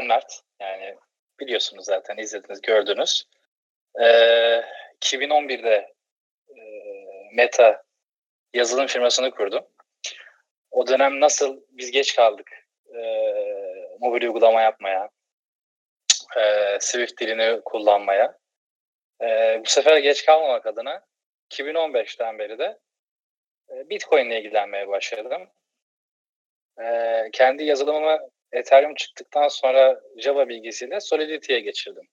ben Mert. Yani biliyorsunuz zaten izlediniz, gördünüz. Ee, 2011'de e, Meta yazılım firmasını kurdum. O dönem nasıl biz geç kaldık e, mobil uygulama yapmaya, e, Swift dilini kullanmaya. E, bu sefer geç kalmamak adına 2015'ten beri de e, Bitcoin ile ilgilenmeye başladım. E, kendi yazılımımı Ethereum çıktıktan sonra Java bilgisiyle Solidity'ye geçirdim.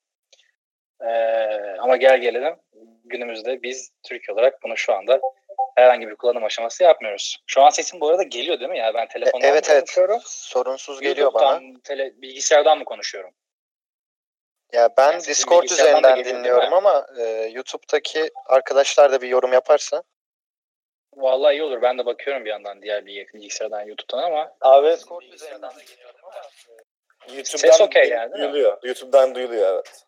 E, ama gel gelelim günümüzde biz Türkiye olarak bunu şu anda herhangi bir kullanım aşaması yapmıyoruz. Şu an sesim bu arada geliyor değil mi? Yani ben telefondan evet, mı konuşuyorum? Evet Sorunsuz geliyor bana. Tele, bilgisayardan mı konuşuyorum? Ya ben yani Discord üzerinden dinliyorum ama e, YouTube'daki arkadaşlar da bir yorum yaparsa. Vallahi iyi olur. Ben de bakıyorum bir yandan diğer bir bilgisayardan YouTube'dan ama. Abi Discord üzerinden de geliyorum ama. YouTube'dan Ses okey yani. Duyuluyor. YouTube'dan duyuluyor evet.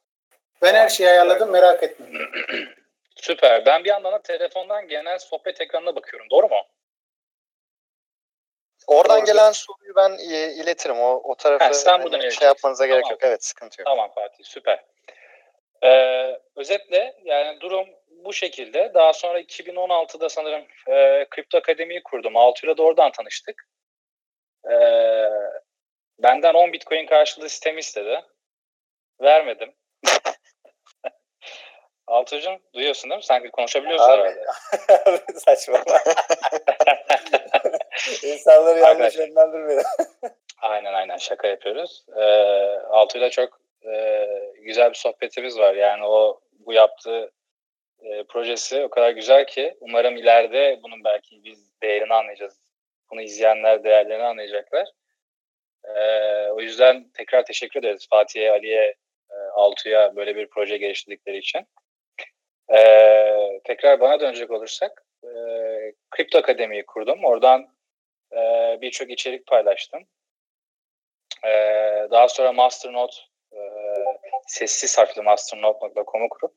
Ben her şeyi ayarladım merak etme. Süper. Ben bir yandan da telefondan genel sohbet ekranına bakıyorum. Doğru mu? Oradan Doğru. gelen soruyu ben iletirim. O, o tarafı ha, sen hani, şey yapmanıza gerek tamam. yok. Evet sıkıntı yok. Tamam Fatih süper. Ee, özetle yani durum bu şekilde. Daha sonra 2016'da sanırım e, Kripto Akademi'yi kurdum. Altıyla da oradan tanıştık. E, benden 10 Bitcoin karşılığı sistem istedi. Vermedim. Altuğ'cum duyuyorsun değil mi? Sanki konuşabiliyorsun abi, herhalde. Saçma. İnsanları yanlış yönlendirmeyin. aynen aynen şaka yapıyoruz. Ee, Altuğ'yla çok e, güzel bir sohbetimiz var. Yani o bu yaptığı e, projesi o kadar güzel ki umarım ileride bunun belki biz değerini anlayacağız. Bunu izleyenler değerlerini anlayacaklar. E, o yüzden tekrar teşekkür ederiz Fatih'e, Ali'ye, e, Altu'ya böyle bir proje geliştirdikleri için. E, tekrar bana dönecek olursak e, Kripto Akademi'yi kurdum. Oradan e, birçok içerik paylaştım. E, daha sonra Masternode e, sessiz harfli masternode.com'u kurup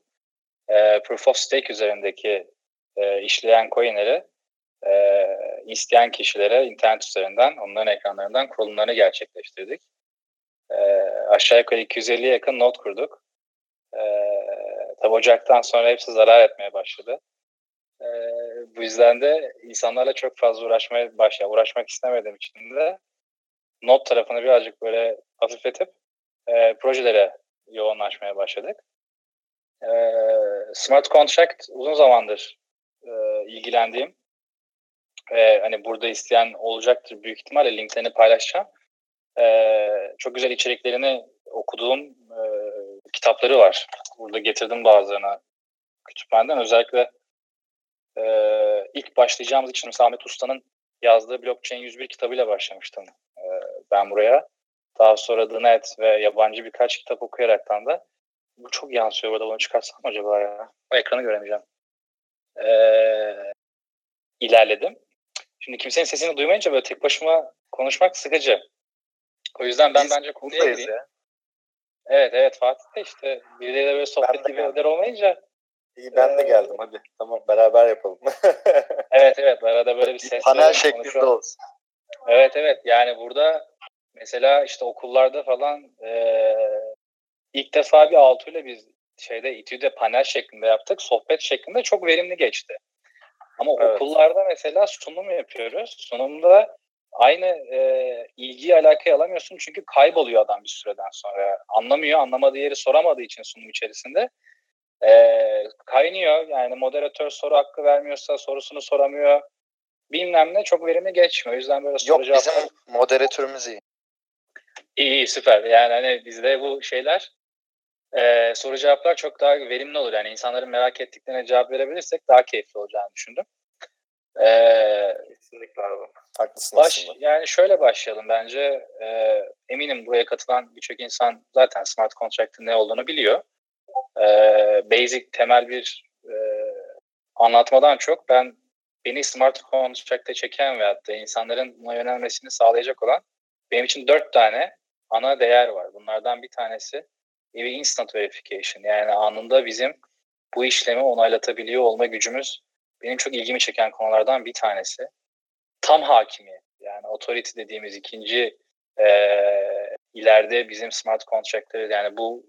e, Proof of Stake üzerindeki e, işleyen coinleri e, isteyen kişilere internet üzerinden onların ekranlarından kurulumlarını gerçekleştirdik. E, aşağı yukarı 250'ye yakın not kurduk. E, tabi Ocak'tan sonra hepsi zarar etmeye başladı. E, bu yüzden de insanlarla çok fazla uğraşmaya başladı. Uğraşmak istemediğim için de not tarafını birazcık böyle hafifletip e, projelere yoğunlaşmaya başladık. E, Smart Contract uzun zamandır e, ilgilendiğim e, hani burada isteyen olacaktır büyük ihtimalle linklerini paylaşacağım. E, çok güzel içeriklerini okuduğum e, kitapları var. Burada getirdim bazılarına kütüphaneden. Özellikle e, ilk başlayacağımız için Samet Usta'nın yazdığı Blockchain 101 kitabıyla başlamıştım e, ben buraya. Daha sonra The Net ve yabancı birkaç kitap okuyaraktan da bu çok yansıyor burada bunu çıkarsam acaba ya? Ekranı göremeyeceğim. Ee, ilerledim. Şimdi kimsenin sesini duymayınca böyle tek başıma konuşmak sıkıcı. O yüzden ben Biz bence konuya gireyim. Ya. Evet evet Fatih de işte birileriyle böyle sohbet gibi eder olmayınca İyi ben de geldim hadi. Tamam beraber yapalım. evet evet arada böyle bir ses. Panel şeklinde olsun. Evet evet yani burada mesela işte okullarda falan e, ilk defa bir altıyla biz şeyde İTÜ'de panel şeklinde yaptık. Sohbet şeklinde çok verimli geçti. Ama evet. okullarda mesela sunum yapıyoruz. Sunumda aynı e, ilgiyi alakayı alamıyorsun çünkü kayboluyor adam bir süreden sonra. Anlamıyor, anlamadığı yeri soramadığı için sunum içerisinde. E, kaynıyor yani moderatör soru hakkı vermiyorsa sorusunu soramıyor. Bilmem ne çok verimli geçmiyor. O yüzden böyle soru Yok bizim moderatörümüz iyi. İyi, iyi süper. Yani hani bizde bu şeyler e, soru cevaplar çok daha verimli olur. Yani insanların merak ettiklerine cevap verebilirsek daha keyifli olacağını düşündüm. E, Kesinlikle abi. Haklısın baş, aslında. Yani şöyle başlayalım bence. E, eminim buraya katılan birçok insan zaten smart contract'ın ne olduğunu biliyor. E, basic, temel bir e, anlatmadan çok ben beni smart contract'e çeken ve hatta insanların buna yönelmesini sağlayacak olan benim için dört tane ana değer var. Bunlardan bir tanesi bir instant verification. Yani anında bizim bu işlemi onaylatabiliyor olma gücümüz benim çok ilgimi çeken konulardan bir tanesi. Tam hakimiyet. Yani authority dediğimiz ikinci e, ileride bizim smart contract'leri yani bu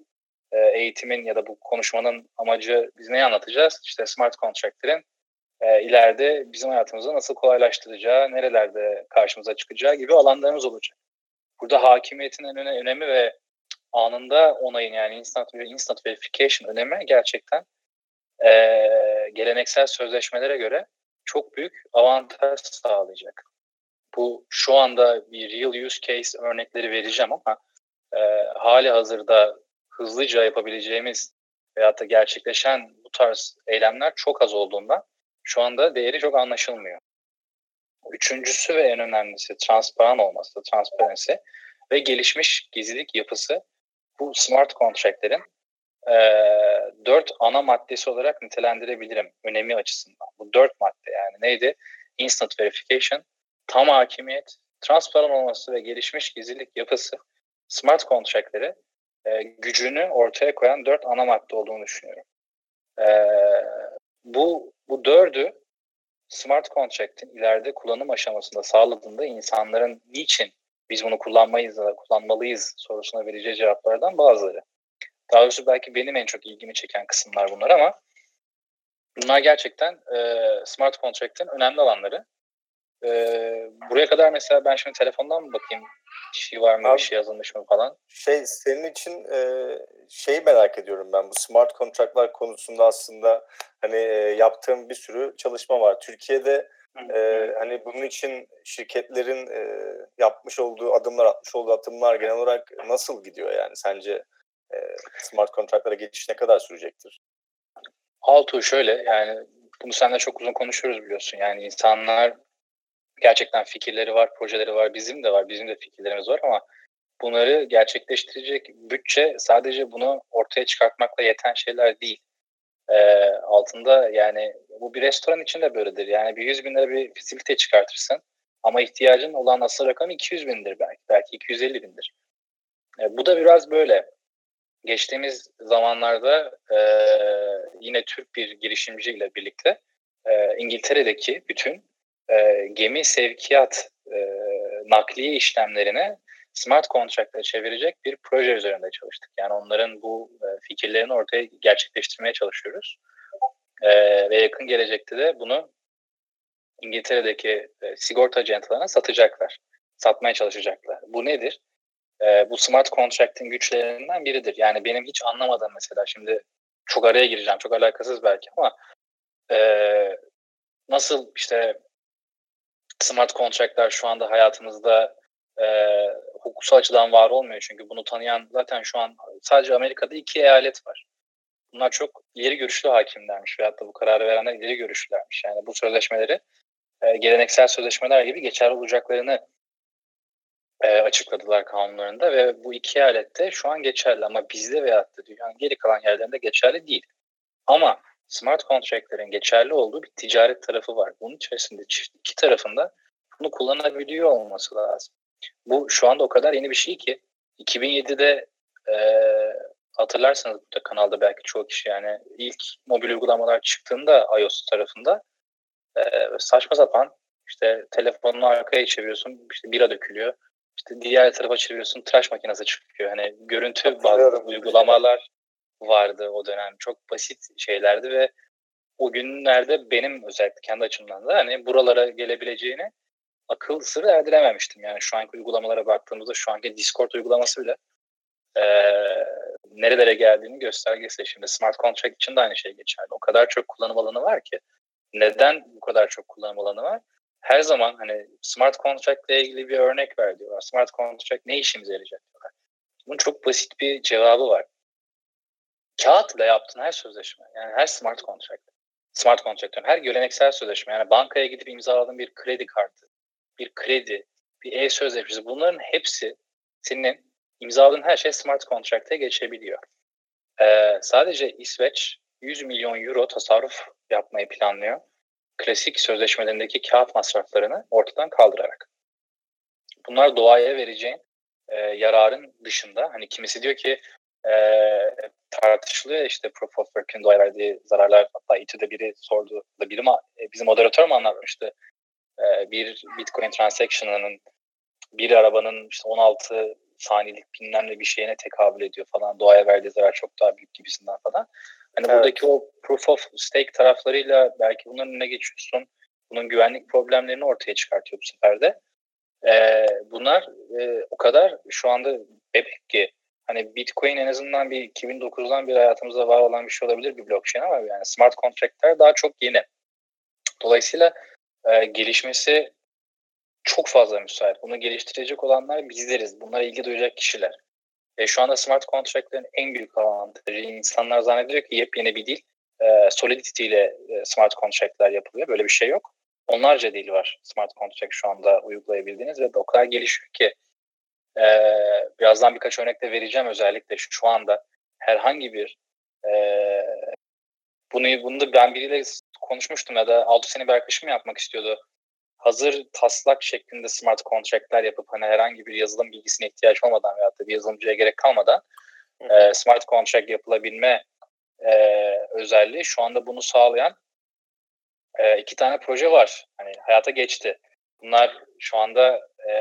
e, eğitimin ya da bu konuşmanın amacı biz neyi anlatacağız? İşte smart contract'lerin e, ileride bizim hayatımızı nasıl kolaylaştıracağı, nerelerde karşımıza çıkacağı gibi alanlarımız olacak. Burada hakimiyetin en önemi ve anında onayın yani instant, instant verification önemi gerçekten e, geleneksel sözleşmelere göre çok büyük avantaj sağlayacak. Bu şu anda bir real use case örnekleri vereceğim ama e, hali hazırda hızlıca yapabileceğimiz veyahut da gerçekleşen bu tarz eylemler çok az olduğundan şu anda değeri çok anlaşılmıyor. Üçüncüsü ve en önemlisi transparan olması, transparency ve gelişmiş gizlilik yapısı bu smart contract'lerin e, dört ana maddesi olarak nitelendirebilirim önemi açısından. Bu dört madde yani neydi? Instant verification, tam hakimiyet, transparan olması ve gelişmiş gizlilik yapısı smart contract'leri e, gücünü ortaya koyan dört ana madde olduğunu düşünüyorum. E, bu, bu dördü smart contract'in ileride kullanım aşamasında sağladığında insanların niçin biz bunu kullanmayız da kullanmalıyız sorusuna vereceği cevaplardan bazıları. Daha doğrusu belki benim en çok ilgimi çeken kısımlar bunlar ama bunlar gerçekten e, smart contract'in önemli alanları. E, buraya kadar mesela ben şimdi telefondan mı bakayım bir şey var mı, Abi, bir şey yazılmış mı falan. Şey senin için e, şeyi merak ediyorum ben bu smart kontratlar konusunda aslında hani e, yaptığım bir sürü çalışma var. Türkiye'de e, hani bunun için şirketlerin e, yapmış olduğu adımlar, atmış olduğu adımlar genel olarak nasıl gidiyor yani sence e, smart kontratlara geçiş ne kadar sürecektir? Altu şöyle yani bunu seninle çok uzun konuşuyoruz biliyorsun. Yani insanlar gerçekten fikirleri var, projeleri var, bizim de var, bizim de fikirlerimiz var ama bunları gerçekleştirecek bütçe sadece bunu ortaya çıkartmakla yeten şeyler değil. Ee, altında yani bu bir restoran için de böyledir. Yani bir 100 bin lira bir fizibilite çıkartırsın ama ihtiyacın olan asıl rakam 200 bindir belki. Belki 250 bindir. Ee, bu da biraz böyle. Geçtiğimiz zamanlarda e, yine Türk bir girişimciyle birlikte e, İngiltere'deki bütün e, gemi sevkiyat e, nakliye işlemlerine smart contract'a çevirecek bir proje üzerinde çalıştık. Yani onların bu e, fikirlerini ortaya gerçekleştirmeye çalışıyoruz. E, ve yakın gelecekte de bunu İngiltere'deki e, sigorta acentalarına satacaklar. Satmaya çalışacaklar. Bu nedir? Bu smart contract'in güçlerinden biridir. Yani benim hiç anlamadığım mesela şimdi çok araya gireceğim. Çok alakasız belki ama nasıl işte smart contract'ler şu anda hayatımızda e, hukuksal açıdan var olmuyor. Çünkü bunu tanıyan zaten şu an sadece Amerika'da iki eyalet var. Bunlar çok ileri görüşlü hakimlermiş veyahut da bu kararı verenler ileri görüşlülermiş. Yani bu sözleşmeleri e, geleneksel sözleşmeler gibi geçerli olacaklarını e, açıkladılar kanunlarında ve bu iki eyalette şu an geçerli ama bizde veyahut da dünyanın geri kalan yerlerinde geçerli değil. Ama smart contract'lerin geçerli olduğu bir ticaret tarafı var. Bunun içerisinde iki tarafında bunu kullanabiliyor olması lazım. Bu şu anda o kadar yeni bir şey ki 2007'de e, hatırlarsanız burada kanalda belki çoğu kişi yani ilk mobil uygulamalar çıktığında iOS tarafında e, saçma sapan işte telefonunu arkaya çeviriyorsun işte bira dökülüyor. İşte diğer tarafa çeviriyorsun tıraş makinesi çıkıyor. Hani görüntü bazlı uygulamalar vardı o dönem. Çok basit şeylerdi ve o günlerde benim özellikle kendi açımdan da hani buralara gelebileceğini akıl sırrı erdirememiştim. Yani şu anki uygulamalara baktığımızda şu anki Discord uygulaması bile e, nerelere geldiğini göstergesi. Şimdi smart contract için de aynı şey geçerli. O kadar çok kullanım alanı var ki. Neden bu kadar çok kullanım alanı var? Her zaman hani smart contract ile ilgili bir örnek ver diyorlar. Smart contract ne işimize yarayacak diyorlar. Bunun çok basit bir cevabı var. Kağıtla yaptığın her sözleşme, yani her smart contract, smart contract her geleneksel sözleşme, yani bankaya gidip imzaladığın bir kredi kartı, bir kredi, bir e-sözleşmesi bunların hepsi senin imzaladığın her şey smart contract'e geçebiliyor. Ee, sadece İsveç 100 milyon euro tasarruf yapmayı planlıyor. Klasik sözleşmelerindeki kağıt masraflarını ortadan kaldırarak. Bunlar doğaya vereceğin e, yararın dışında hani kimisi diyor ki e, tartışılıyor işte Proof of Work'ün doğaya verdiği zararlar hatta İTÜ'de biri sordu da biri ma, e, bizim moderatör mü e, bir Bitcoin transaction'ının bir arabanın işte 16 saniyelik bilmem ne bir şeyine tekabül ediyor falan. Doğaya verdiği zarar çok daha büyük gibisinden falan. Hani evet. buradaki o proof of stake taraflarıyla belki bunların önüne geçiyorsun. Bunun güvenlik problemlerini ortaya çıkartıyor bu sefer de. Ee, bunlar e, o kadar şu anda bebek ki hani Bitcoin en azından bir 2009'dan bir hayatımızda var olan bir şey olabilir bir blockchain ama yani smart contract'ler daha çok yeni. Dolayısıyla e, gelişmesi çok fazla müsait. Bunu geliştirecek olanlar bizleriz. Bunlara ilgi duyacak kişiler. E, şu anda smart contract'lerin en büyük avantajı insanlar zannediyor ki yepyeni bir dil. E, Solidity ile e, smart contract'ler yapılıyor. Böyle bir şey yok. Onlarca dil var smart contract şu anda uygulayabildiğiniz ve o kadar gelişiyor ki e, birazdan birkaç örnek de vereceğim özellikle şu anda herhangi bir e, bunu, bunu da ben biriyle konuşmuştum ya da altı sene bir arkadaşım yapmak istiyordu. Hazır taslak şeklinde smart contract'ler yapıp hani herhangi bir yazılım bilgisine ihtiyaç olmadan veya da bir yazılımcıya gerek kalmadan e, smart contract yapılabilme e, özelliği şu anda bunu sağlayan e, iki tane proje var. Hani hayata geçti. Bunlar şu anda e,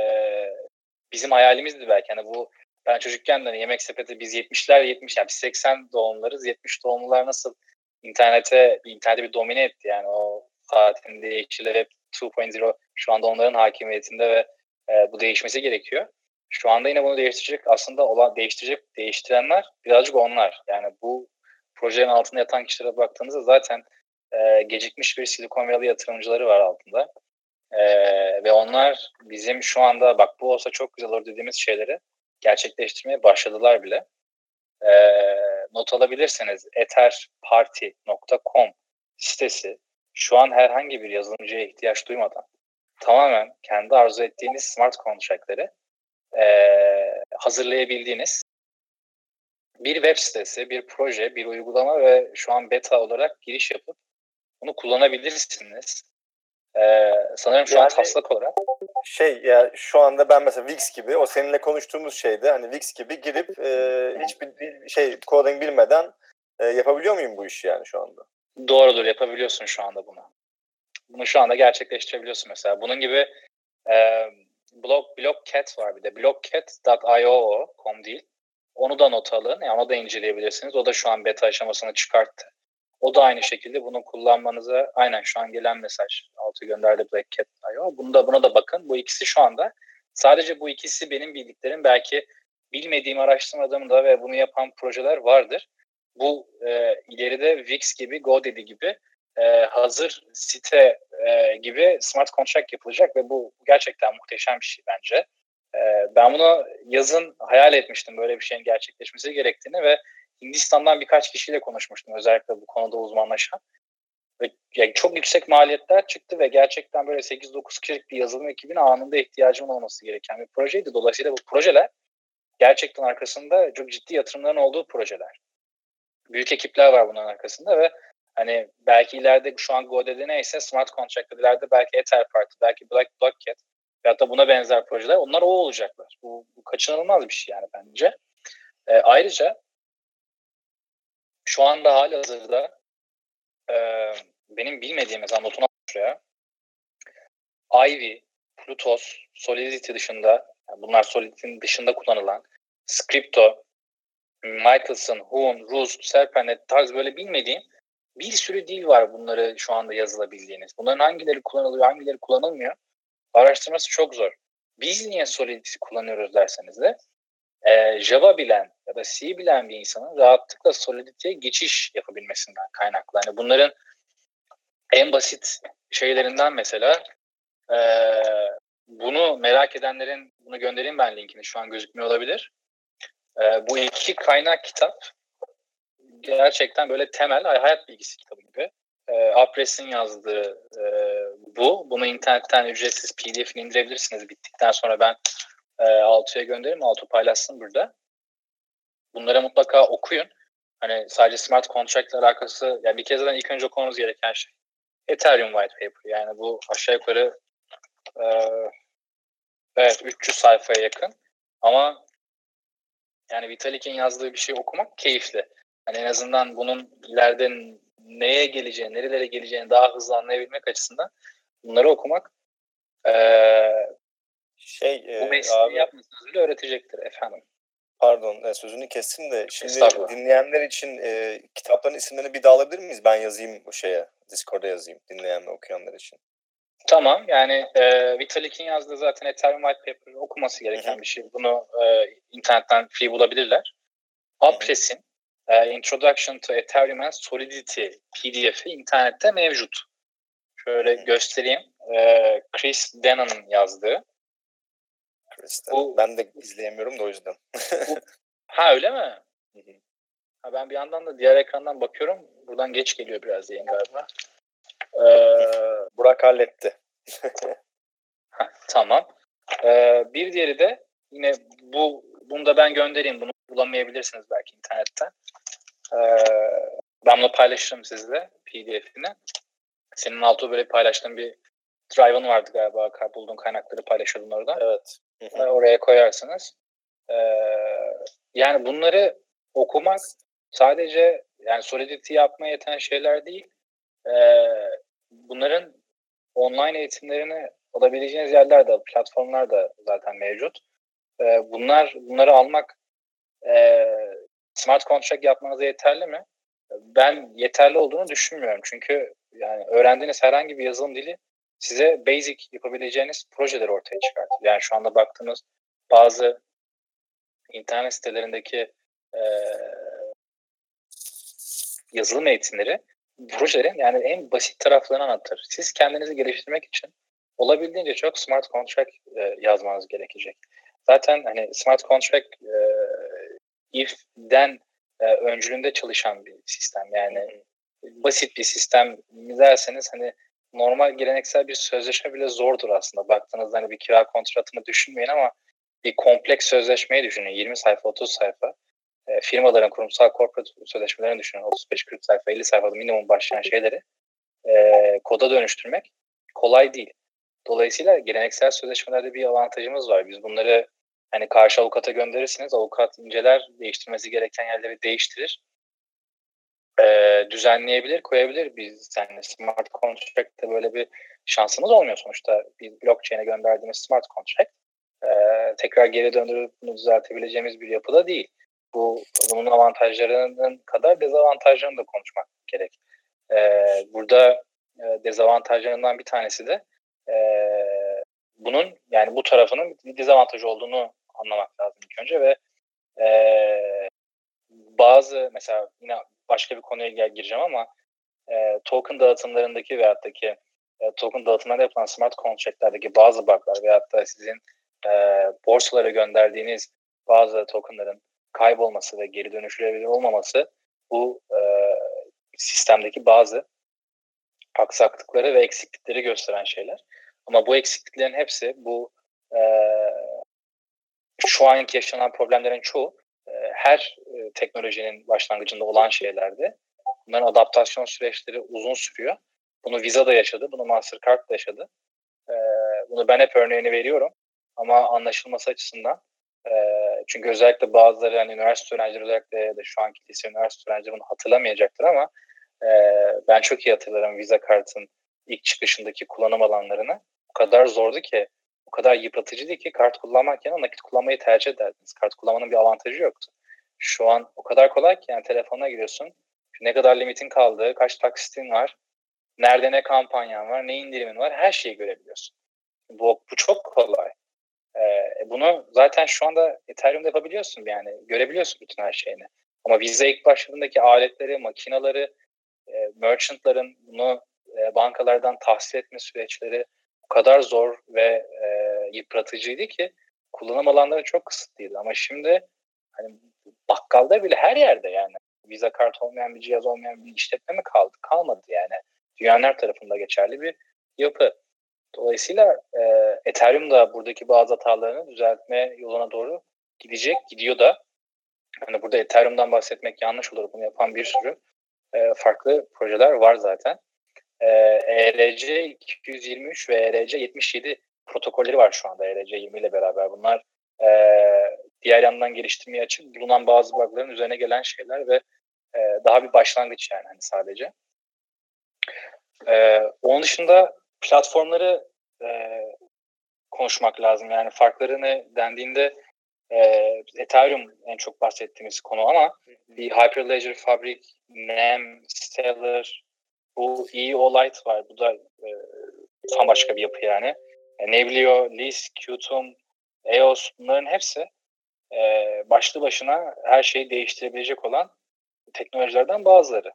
bizim hayalimizdi belki. Hani bu ben çocukken de hani yemek sepeti biz 70'ler 70 yani biz 80 doğumlarız. 70 doğumlular nasıl internete internete bir domine etti yani o saatinde yeşile web 2.0 şu anda onların hakimiyetinde ve e, bu değişmesi gerekiyor. Şu anda yine bunu değiştirecek aslında olan değiştirecek değiştirenler birazcık onlar. Yani bu projenin altında yatan kişilere baktığınızda zaten e, gecikmiş bir Silicon Valley yatırımcıları var altında. E, ve onlar bizim şu anda bak bu olsa çok güzel olur dediğimiz şeyleri gerçekleştirmeye başladılar bile. E, not alabilirseniz etherparty.com sitesi şu an herhangi bir yazılımcıya ihtiyaç duymadan tamamen kendi arzu ettiğiniz smart contract'leri e, hazırlayabildiğiniz bir web sitesi, bir proje, bir uygulama ve şu an beta olarak giriş yapıp bunu kullanabilirsiniz. Ee, sanırım şu yani, an taslak olarak. Şey ya şu anda ben mesela Wix gibi o seninle konuştuğumuz şeyde hani Wix gibi girip e, hiçbir şey coding bilmeden e, yapabiliyor muyum bu işi yani şu anda? Doğrudur yapabiliyorsun şu anda bunu. Bunu şu anda gerçekleştirebiliyorsun mesela. Bunun gibi e, blog, Blockcat var bir de. Blockcat.io.com değil. Onu da not alın. Yani onu da inceleyebilirsiniz. O da şu an beta aşamasını çıkarttı. O da aynı şekilde bunu kullanmanıza aynen şu an gelen mesaj altı gönderdi Black Cat.io. Bunu da, buna da bakın. Bu ikisi şu anda sadece bu ikisi benim bildiklerim belki bilmediğim araştırmadığımda ve bunu yapan projeler vardır. Bu e, ileride Wix gibi, GoDaddy gibi e, hazır site e, gibi smart contract yapılacak ve bu gerçekten muhteşem bir şey bence. E, ben bunu yazın hayal etmiştim böyle bir şeyin gerçekleşmesi gerektiğini ve Hindistan'dan birkaç kişiyle konuşmuştum özellikle bu konuda uzmanlaşan. Ve yani çok yüksek maliyetler çıktı ve gerçekten böyle 8-9 kişilik bir yazılım ekibine anında ihtiyacım olması gereken bir projeydi. Dolayısıyla bu projeler gerçekten arkasında çok ciddi yatırımların olduğu projeler. Büyük ekipler var bunların arkasında ve hani belki ileride şu an Godaddy neyse smart contract ileride belki Ether Party, belki Black Blockcat veyahut da buna benzer projeler onlar o olacaklar. Bu, bu kaçınılmaz bir şey yani bence. E, ayrıca şu anda hali hazırda e, benim bilmediğim mesela notuna şuraya Ivy, Plutos, Solidity dışında yani bunlar Solidity'nin dışında kullanılan Scripto, Michelson, Hoon, Roost, Serpennet tarz böyle bilmediğim bir sürü dil var bunları şu anda yazılabildiğiniz. Bunların hangileri kullanılıyor, hangileri kullanılmıyor araştırması çok zor. Biz niye Solidity kullanıyoruz derseniz de e, Java bilen ya da C bilen bir insanın rahatlıkla Solidity'ye geçiş yapabilmesinden kaynaklı. Yani bunların en basit şeylerinden mesela e, bunu merak edenlerin bunu göndereyim ben linkini şu an gözükmüyor olabilir. E, bu iki kaynak kitap gerçekten böyle temel hayat bilgisi kitabı gibi. E, Apres'in yazdığı e, bu. Bunu internetten ücretsiz pdf'ini indirebilirsiniz. Bittikten sonra ben e, Altu'ya gönderirim. Altu paylaşsın burada. Bunlara mutlaka okuyun. Hani sadece smart contract ile alakası yani bir kez zaten ilk önce okumamız gereken şey Ethereum white paper. Yani bu aşağı yukarı e, evet 300 sayfaya yakın. Ama yani Vitalik'in yazdığı bir şey okumak keyifli. Hani en azından bunun ileride neye geleceğini, nerelere geleceğini daha hızlı anlayabilmek açısından bunları okumak e, Şey, Bu mesleği abi, yapmasanız bile öğretecektir efendim. Pardon e, sözünü kestim de şimdi dinleyenler için e, kitapların isimlerini bir daha alabilir miyiz? Ben yazayım bu şeye. Discord'a yazayım dinleyen ve okuyanlar için. Tamam yani e, Vitalik'in yazdığı zaten Ethereum White Paper okuması gereken Hı-hı. bir şey. Bunu e, internetten free bulabilirler. Apres'in e, Introduction to Ethereum and Solidity PDF'i internette mevcut. Şöyle Hı-hı. göstereyim. E, Chris Dennon'ın yazdığı. Bu, ben de izleyemiyorum da o yüzden. ha öyle mi? Ha, ben bir yandan da diğer ekrandan bakıyorum. Buradan geç geliyor biraz yayın galiba. Ee, Burak halletti. tamam. Ee, bir diğeri de yine bu bunu da ben göndereyim. Bunu bulamayabilirsiniz belki internetten. Ee, ben bunu paylaşırım sizle PDF'ini. Senin altı böyle paylaştığın bir drive'ın vardı galiba. Bulduğun kaynakları paylaşıyordun orada. Evet. Oraya koyarsınız. Ee, yani bunları okumak sadece yani Solidity yapmaya yeten şeyler değil. Ee, bunların online eğitimlerini alabileceğiniz yerler de, platformlar da zaten mevcut. Ee, bunlar bunları almak e, smart contract yapmanıza yeterli mi? Ben yeterli olduğunu düşünmüyorum. Çünkü yani öğrendiğiniz herhangi bir yazılım dili size basic yapabileceğiniz projeler ortaya çıkartır. Yani şu anda baktığımız bazı internet sitelerindeki e, yazılım eğitimleri projelerin yani en basit taraflarını anlatır. Siz kendinizi geliştirmek için olabildiğince çok smart contract e, yazmanız gerekecek. Zaten hani smart contract e, if'den e, öncülünde çalışan bir sistem. Yani basit bir sistem derseniz hani normal geleneksel bir sözleşme bile zordur aslında. Baktığınızda hani bir kira kontratını düşünmeyin ama bir kompleks sözleşmeyi düşünün. 20 sayfa, 30 sayfa. E, firmaların kurumsal corporate sözleşmelerini düşünün. 35-40 sayfa, 50 sayfada minimum başlayan şeyleri e, koda dönüştürmek kolay değil. Dolayısıyla geleneksel sözleşmelerde bir avantajımız var. Biz bunları hani karşı avukata gönderirsiniz. Avukat inceler, değiştirmesi gereken yerleri değiştirir e, düzenleyebilir, koyabilir. Biz yani smart contract'te böyle bir şansımız olmuyor sonuçta. Biz blockchain'e gönderdiğimiz smart contract e, tekrar geri döndürüp bunu düzeltebileceğimiz bir yapıda değil. Bu bunun avantajlarının kadar dezavantajlarını da konuşmak gerek. E, burada e, dezavantajlarından bir tanesi de e, bunun yani bu tarafının bir dezavantaj olduğunu anlamak lazım ilk önce ve e, bazı mesela yine başka bir konuya gireceğim ama e, token dağıtımlarındaki veyahut da ki e, token dağıtımlarda yapılan smart contract'lerdeki bazı bug'lar veyahut da sizin e, borsalara gönderdiğiniz bazı tokenların kaybolması ve geri dönüşülebilir olmaması bu e, sistemdeki bazı aksaklıkları ve eksiklikleri gösteren şeyler. Ama bu eksikliklerin hepsi bu e, şu anki yaşanan problemlerin çoğu her e, teknolojinin başlangıcında olan şeylerdi. Bunların adaptasyon süreçleri uzun sürüyor. Bunu Visa da yaşadı, bunu Mastercard da yaşadı. E, bunu ben hep örneğini veriyorum. Ama anlaşılması açısından çünkü özellikle bazıları hani üniversite öğrencileri özellikle ya şu anki lise üniversite öğrencileri bunu hatırlamayacaktır ama ben çok iyi hatırlarım Visa kartın ilk çıkışındaki kullanım alanlarını. O kadar zordu ki o kadar yıpratıcıydı ki kart kullanmak yerine nakit kullanmayı tercih ederdiniz. Kart kullanmanın bir avantajı yoktu. Şu an o kadar kolay ki yani telefonuna giriyorsun. Ne kadar limitin kaldı, kaç taksitin var, nerede ne kampanyan var, ne indirimin var her şeyi görebiliyorsun. Bu, bu çok kolay. Ee, bunu zaten şu anda Ethereum'da yapabiliyorsun yani görebiliyorsun bütün her şeyini. Ama Visa ilk başladığındaki aletleri, makinaları, e, merchantların bunu e, bankalardan tahsil etme süreçleri kadar zor ve e, yıpratıcıydı ki kullanım alanları çok kısıtlıydı. Ama şimdi hani bakkalda bile her yerde yani Visa kart olmayan bir cihaz olmayan bir işletme mi kaldı? Kalmadı yani. Dünyanın her tarafında geçerli bir yapı. Dolayısıyla e, Ethereum da buradaki bazı hatalarını düzeltme yoluna doğru gidecek, gidiyor da. Hani burada Ethereum'dan bahsetmek yanlış olur. Bunu yapan bir sürü e, farklı projeler var zaten e, ERC 223 ve ERC 77 protokolleri var şu anda ERC 20 ile beraber. Bunlar e, diğer yandan geliştirmeye açık bulunan bazı bug'ların üzerine gelen şeyler ve e, daha bir başlangıç yani hani sadece. E, onun dışında platformları e, konuşmak lazım. Yani farkları ne dendiğinde e, Ethereum en çok bahsettiğimiz konu ama bir Hyperledger, Fabric, NEM, Stellar, bu EO Lite var. Bu da e, tam başka bir yapı yani. E, Neblio, Lisk, Qtum, EOS bunların hepsi e, başlı başına her şeyi değiştirebilecek olan teknolojilerden bazıları.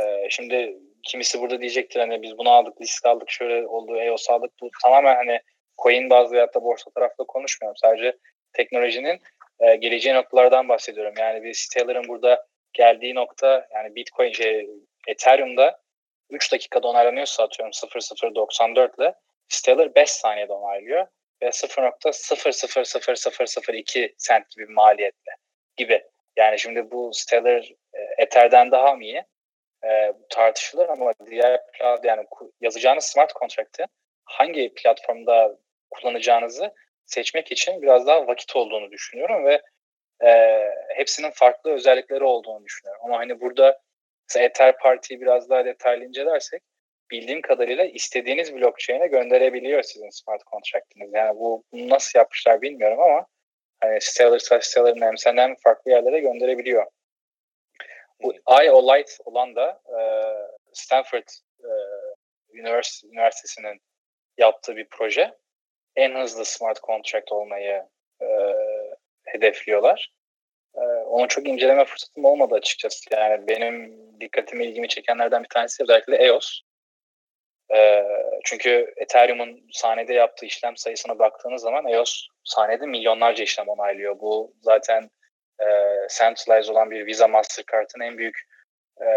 E, şimdi kimisi burada diyecektir hani biz bunu aldık, Lisk aldık, şöyle oldu, EOS aldık. Bu tamamen hani coin bazlı ya da borsa tarafında konuşmuyorum. Sadece teknolojinin e, geleceği noktalardan bahsediyorum. Yani bir Stellar'ın burada geldiği nokta yani Bitcoin, şey, Ethereum'da 3 dakikada onaylanıyorsa atıyorum 0094 ile Stellar 5 saniyede onaylıyor ve 0.00002 sent gibi maliyetle gibi. Yani şimdi bu Stellar e, Ether'den daha mı iyi? E, tartışılır ama diğer yani yazacağınız smart contract'i hangi platformda kullanacağınızı seçmek için biraz daha vakit olduğunu düşünüyorum ve e, hepsinin farklı özellikleri olduğunu düşünüyorum. Ama hani burada Ether Parti'yi biraz daha detaylı incelersek bildiğim kadarıyla istediğiniz blockchain'e gönderebiliyor sizin smart contract'iniz. Yani bu nasıl yapmışlar bilmiyorum ama hani Stellar, Stellar'ın MSN'den farklı yerlere gönderebiliyor. Bu IO Lite olan da e, Stanford e, Üniversitesi'nin yaptığı bir proje. En hızlı smart contract olmayı e, hedefliyorlar. E, onu çok inceleme fırsatım olmadı açıkçası. Yani benim dikkatimi, ilgimi çekenlerden bir tanesi özellikle EOS. E, çünkü Ethereum'un saniyede yaptığı işlem sayısına baktığınız zaman EOS saniyede milyonlarca işlem onaylıyor. Bu zaten e, centralized olan bir Visa Mastercard'ın en büyük e,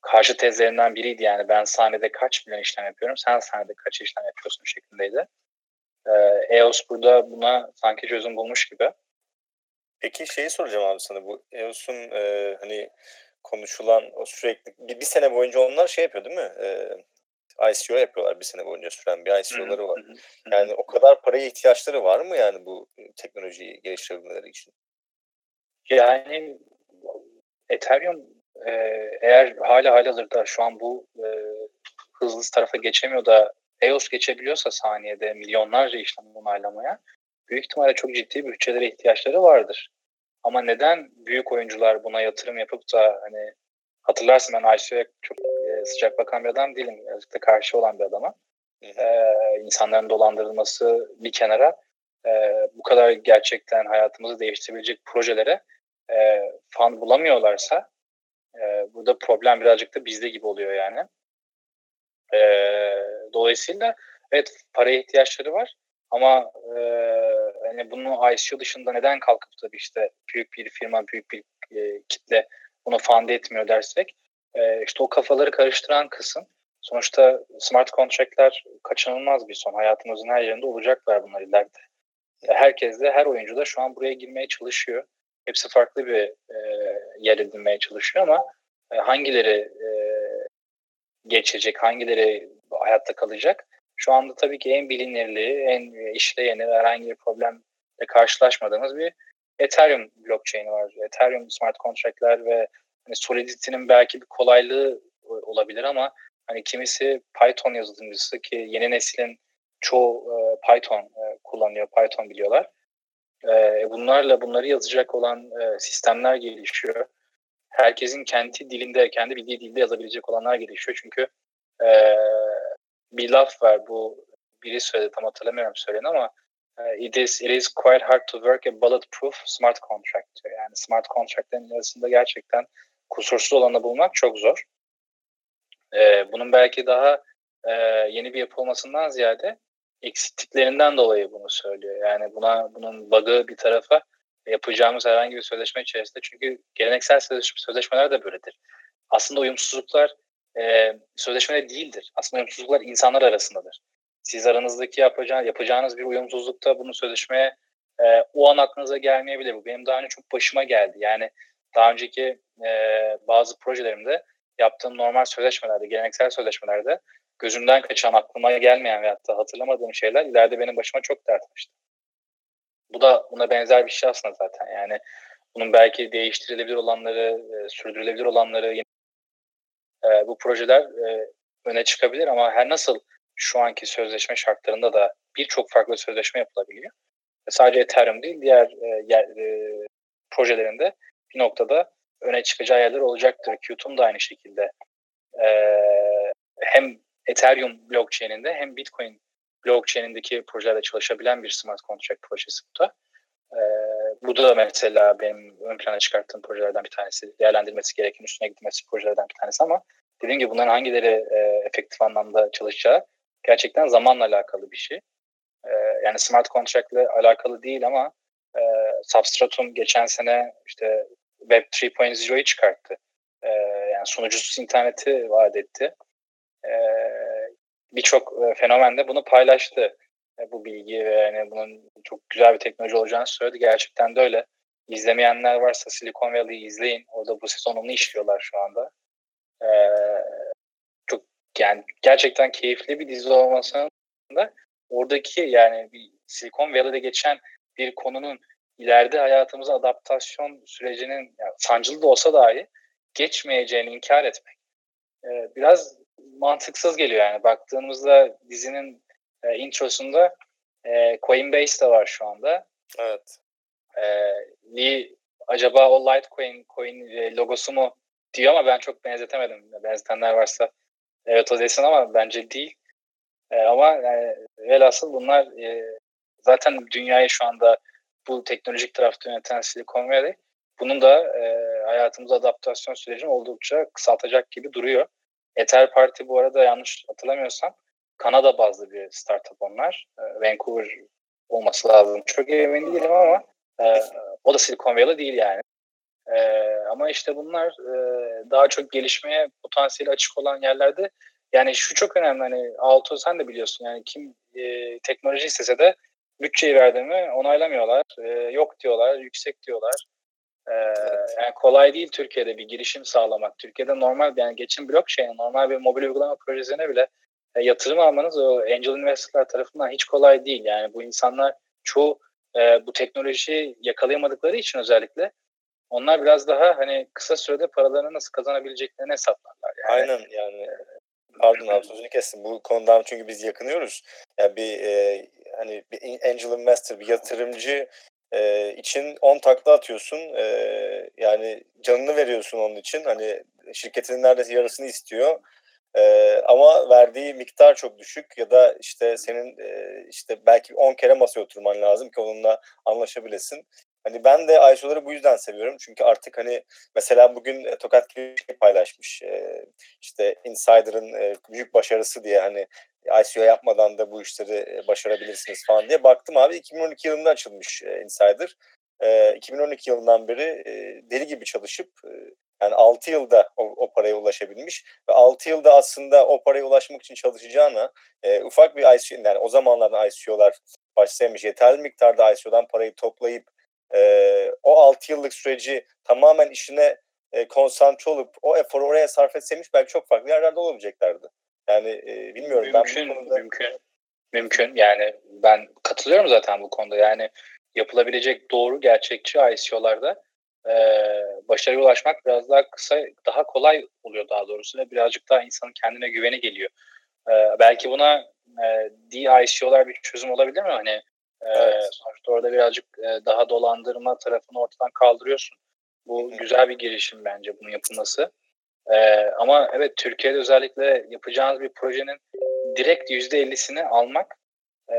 karşı tezlerinden biriydi. Yani ben sahnede kaç milyon işlem yapıyorum, sen sahnede kaç işlem yapıyorsun şeklindeydi. Ee, EOS burada buna sanki çözüm bulmuş gibi. Peki şeyi soracağım abi sana bu EOS'un e, hani konuşulan o sürekli bir, bir sene boyunca onlar şey yapıyor değil mi? E, ICO yapıyorlar bir sene boyunca süren bir ICO'ları var. Yani o kadar paraya ihtiyaçları var mı yani bu teknolojiyi geliştirebilmeleri için? Yani Ethereum e, eğer hala halihazırda şu an bu e, hızlı tarafa geçemiyor da EOS geçebiliyorsa saniyede milyonlarca işlem onaylamaya büyük ihtimalle çok ciddi bütçelere ihtiyaçları vardır. Ama neden büyük oyuncular buna yatırım yapıp da hani hatırlarsın ben ICO'ya çok e, sıcak bakan bir adam değilim. Da karşı olan bir adama. Ee, insanların dolandırılması bir kenara e, bu kadar gerçekten hayatımızı değiştirebilecek projelere e, fan bulamıyorlarsa e, burada problem birazcık da bizde gibi oluyor yani. E, dolayısıyla evet paraya ihtiyaçları var ama e, hani bunu ICO dışında neden kalkıp da işte büyük bir firma, büyük bir e, kitle bunu fund etmiyor dersek e, işte o kafaları karıştıran kısım sonuçta smart contract'ler kaçınılmaz bir son. Hayatımızın her yerinde olacaklar bunlar ileride. Herkes de her oyuncu da şu an buraya girmeye çalışıyor. Hepsi farklı bir e, yer edinmeye çalışıyor ama e, hangileri e, geçecek, hangileri hayatta kalacak? Şu anda tabii ki en bilinirliği, en işleyeni herhangi bir problemle karşılaşmadığımız bir Ethereum blockchain'i var. Ethereum smart contract'ler ve hani Solidity'nin belki bir kolaylığı olabilir ama hani kimisi Python yazılımcısı ki yeni neslin çoğu e, Python e, kullanıyor, Python biliyorlar. E, bunlarla bunları yazacak olan e, sistemler gelişiyor. Herkesin kendi dilinde, kendi bildiği dilde yazabilecek olanlar gelişiyor. Çünkü e, bir laf var bu biri söyledi tam hatırlamıyorum söyleyen ama e, it is it is quite hard to work a bulletproof smart contract diyor. Yani smart contract'lerin arasında gerçekten kusursuz olanı bulmak çok zor. E, bunun belki daha e, yeni bir yapı olmasından ziyade eksikliklerinden dolayı bunu söylüyor. Yani buna bunun bug'ı bir tarafa yapacağımız herhangi bir sözleşme içerisinde çünkü geleneksel sözleşmeler de böyledir. Aslında uyumsuzluklar e, sözleşmede değildir. Aslında uyumsuzluklar insanlar arasındadır. Siz aranızdaki yapacağınız, yapacağınız bir uyumsuzlukta bunu sözleşmeye e, o an aklınıza gelmeyebilir. Bu benim daha önce çok başıma geldi. Yani daha önceki e, bazı projelerimde yaptığım normal sözleşmelerde, geleneksel sözleşmelerde gözümden kaçan, aklıma gelmeyen veyahut da hatırlamadığım şeyler ileride benim başıma çok dert açtı. Bu da buna benzer bir şey aslında zaten. Yani bunun belki değiştirilebilir olanları, e, sürdürülebilir olanları e, bu projeler e, öne çıkabilir ama her nasıl şu anki sözleşme şartlarında da birçok farklı sözleşme yapılabiliyor. Sadece Ethereum değil diğer e, e, projelerinde bir noktada öne çıkacağı yerler olacaktır. Qtum da aynı şekilde e, hem Ethereum blockchain'inde hem Bitcoin blockchain'indeki projelerde çalışabilen bir smart contract projesi bu da. E, bu da mesela benim ön plana çıkarttığım projelerden bir tanesi. Değerlendirmesi gereken, üstüne gitmesi projelerden bir tanesi ama dediğim gibi bunların hangileri e, efektif anlamda çalışacağı gerçekten zamanla alakalı bir şey. E, yani smart contract ile alakalı değil ama e, Substratum geçen sene işte Web 3.0'yı çıkarttı. E, yani sunucusuz interneti vaat etti. E, Birçok e, fenomen de bunu paylaştı. Bu bilgi ve yani bunun çok güzel bir teknoloji olacağını söyledi. Gerçekten de öyle. İzlemeyenler varsa Silicon Valley'i izleyin. Orada bu sezon onu işliyorlar şu anda. E, çok yani gerçekten keyifli bir dizi olmasının da oradaki yani bir Silicon Valley'de geçen bir konunun ileride hayatımıza adaptasyon sürecinin yani sancılı da olsa dahi geçmeyeceğini inkar etmek e, biraz mantıksız geliyor yani baktığımızda dizinin e, introsunda e, Coinbase de var şu anda. Evet. E, Lee acaba o Litecoin coin e, logosu mu diyor ama ben çok benzetemedim. Benzetenler varsa evet o desin ama bence değil. E, ama yani, velhasıl bunlar e, zaten dünyayı şu anda bu teknolojik tarafta yöneten Silicon Valley bunun da e, hayatımıza adaptasyon sürecini oldukça kısaltacak gibi duruyor. Ether Party bu arada yanlış hatırlamıyorsam Kanada bazlı bir startup onlar. E, Vancouver olması lazım. Çok emin değilim ama e, o da Silicon Valley değil yani. E, ama işte bunlar e, daha çok gelişmeye potansiyeli açık olan yerlerde yani şu çok önemli hani Alto sen de biliyorsun yani kim e, teknoloji istese de bütçeyi verdi mi onaylamıyorlar. E, yok diyorlar, yüksek diyorlar. E, yani kolay değil Türkiye'de bir girişim sağlamak. Türkiye'de normal yani geçim blockchain, normal bir mobil uygulama projesine bile yatırım almanız o angel investorlar tarafından hiç kolay değil. Yani bu insanlar çoğu e, bu teknolojiyi yakalayamadıkları için özellikle onlar biraz daha hani kısa sürede paralarını nasıl kazanabileceklerini hesaplarlar. Yani. Aynen yani pardon abi sözünü kestim. Bu konudan çünkü biz yakınıyoruz. Yani bir e, hani bir angel investor, bir yatırımcı e, için 10 takla atıyorsun. E, yani canını veriyorsun onun için. Hani şirketinin neredeyse yarısını istiyor. E, ama verdiği miktar çok düşük ya da işte senin e, işte belki 10 kere masaya oturman lazım ki onunla anlaşabilesin. Hani ben de ISO'ları bu yüzden seviyorum. Çünkü artık hani mesela bugün e, Tokat gibi şey paylaşmış. E, işte Insider'ın e, büyük başarısı diye hani ICO yapmadan da bu işleri e, başarabilirsiniz falan diye baktım abi 2012 yılında açılmış e, Insider. E, 2012 yılından beri e, deli gibi çalışıp e, yani 6 yılda o, o paraya ulaşabilmiş ve 6 yılda aslında o paraya ulaşmak için çalışacağına e, ufak bir ICO yani o zamanlarda ICO'lar başlamış yeterli miktarda ICO'dan parayı toplayıp e, o 6 yıllık süreci tamamen işine e, konsantre olup o eforu oraya sarf etseymiş belki çok farklı yerlerde olabileceklerdi. Yani e, bilmiyorum mümkün, ben bu konuda... Mümkün, mümkün. Yani ben katılıyorum zaten bu konuda. Yani yapılabilecek doğru gerçekçi ICO'larda e, başarıya ulaşmak biraz daha kısa, daha kolay oluyor daha doğrusu ve birazcık daha insanın kendine güveni geliyor. E, belki buna e, DICO'lar bir çözüm olabilir mi? Hani e, evet. sonuçta orada birazcık e, daha dolandırma tarafını ortadan kaldırıyorsun. Bu Hı. güzel bir girişim bence bunun yapılması. Ee, ama evet Türkiye'de özellikle yapacağınız bir projenin direkt yüzde ellisini almak e,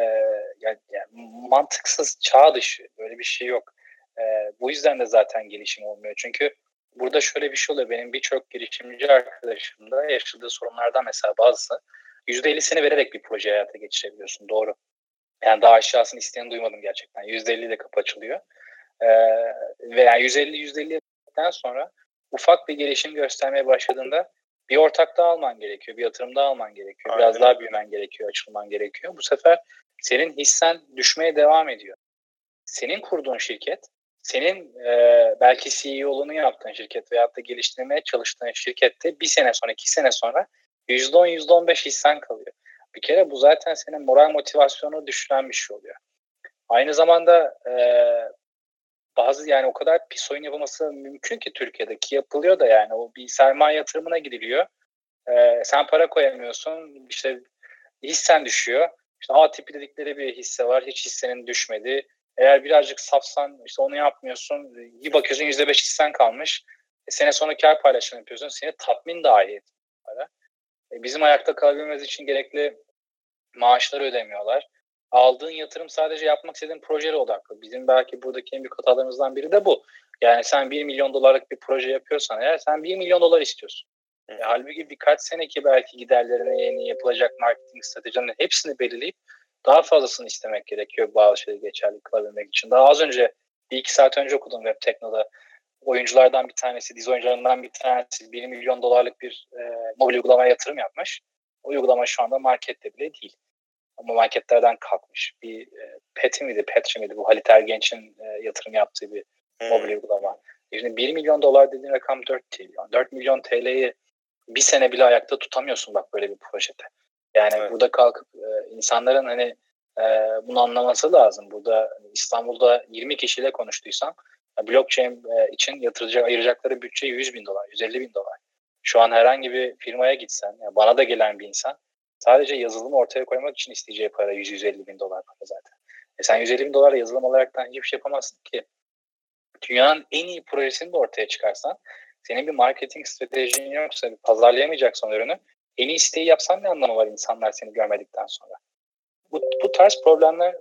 yani, yani mantıksız, çağ dışı böyle bir şey yok. E, bu yüzden de zaten gelişim olmuyor. Çünkü burada şöyle bir şey oluyor. Benim birçok girişimci arkadaşım da yaşadığı sorunlardan mesela bazısı yüzde ellisini vererek bir proje hayata geçirebiliyorsun. Doğru. Yani daha aşağısını isteyen duymadım gerçekten. Yüzde elli de kapı açılıyor. Ee, ve yani 150 150 sonra ufak bir gelişim göstermeye başladığında bir ortak daha alman gerekiyor, bir yatırım daha alman gerekiyor, Aynen. biraz daha büyümen gerekiyor, açılman gerekiyor. Bu sefer senin hissen düşmeye devam ediyor. Senin kurduğun şirket, senin e, belki CEO'luğunu yaptığın şirket veyahut da geliştirmeye çalıştığın şirkette bir sene sonra, iki sene sonra %10, %15 hissen kalıyor. Bir kere bu zaten senin moral motivasyonu düşüren bir şey oluyor. Aynı zamanda e, bazı yani o kadar pis oyun yapılması mümkün ki Türkiye'deki yapılıyor da yani o bir sermaye yatırımına gidiliyor. Ee, sen para koyamıyorsun işte hissen düşüyor. İşte A tipi dedikleri bir hisse var. Hiç hissenin düşmedi. Eğer birazcık safsan işte onu yapmıyorsun. Bir bakıyorsun %5 hissen kalmış. E, sene sonra kar paylaşımı yapıyorsun. Seni tatmin dahi etmiyor. E, bizim ayakta kalabilmemiz için gerekli maaşları ödemiyorlar. Aldığın yatırım sadece yapmak istediğin projeye odaklı. Bizim belki buradaki en büyük hatalarımızdan biri de bu. Yani sen 1 milyon dolarlık bir proje yapıyorsan eğer sen 1 milyon dolar istiyorsun. E, halbuki birkaç seneki belki giderlerini yeni yapılacak marketing stratejilerinin hepsini belirleyip daha fazlasını istemek gerekiyor bazı şeyleri geçerli kılabilmek için. Daha az önce bir iki saat önce okudum Web Tekno'da oyunculardan bir tanesi, dizi oyuncularından bir tanesi 1 milyon dolarlık bir e, mobil uygulamaya yatırım yapmış. O uygulama şu anda markette bile değil. Ama marketlerden kalkmış. Bir e, Pet'i miydi, Petri miydi bu Halit Ergenç'in e, yatırım yaptığı bir hmm. mobil uygulama. Şimdi 1 milyon dolar dediğin rakam 4 trilyon. 4 milyon TL'yi bir sene bile ayakta tutamıyorsun bak böyle bir projede. Yani evet. burada kalkıp e, insanların hani e, bunu anlaması lazım. Burada İstanbul'da 20 kişiyle konuştuysam blockchain e, için yatıracak, ayıracakları bütçe 100 bin dolar, 150 bin dolar. Şu an herhangi bir firmaya gitsen, yani bana da gelen bir insan sadece yazılımı ortaya koymak için isteyeceği para 100-150 bin dolar para zaten. E sen 150 bin dolar yazılım olaraktan hiçbir şey yapamazsın ki. Dünyanın en iyi projesini de ortaya çıkarsan, senin bir marketing stratejin yoksa, bir pazarlayamayacaksan ürünü, en iyi siteyi yapsan ne anlamı var insanlar seni görmedikten sonra? Bu, bu tarz problemler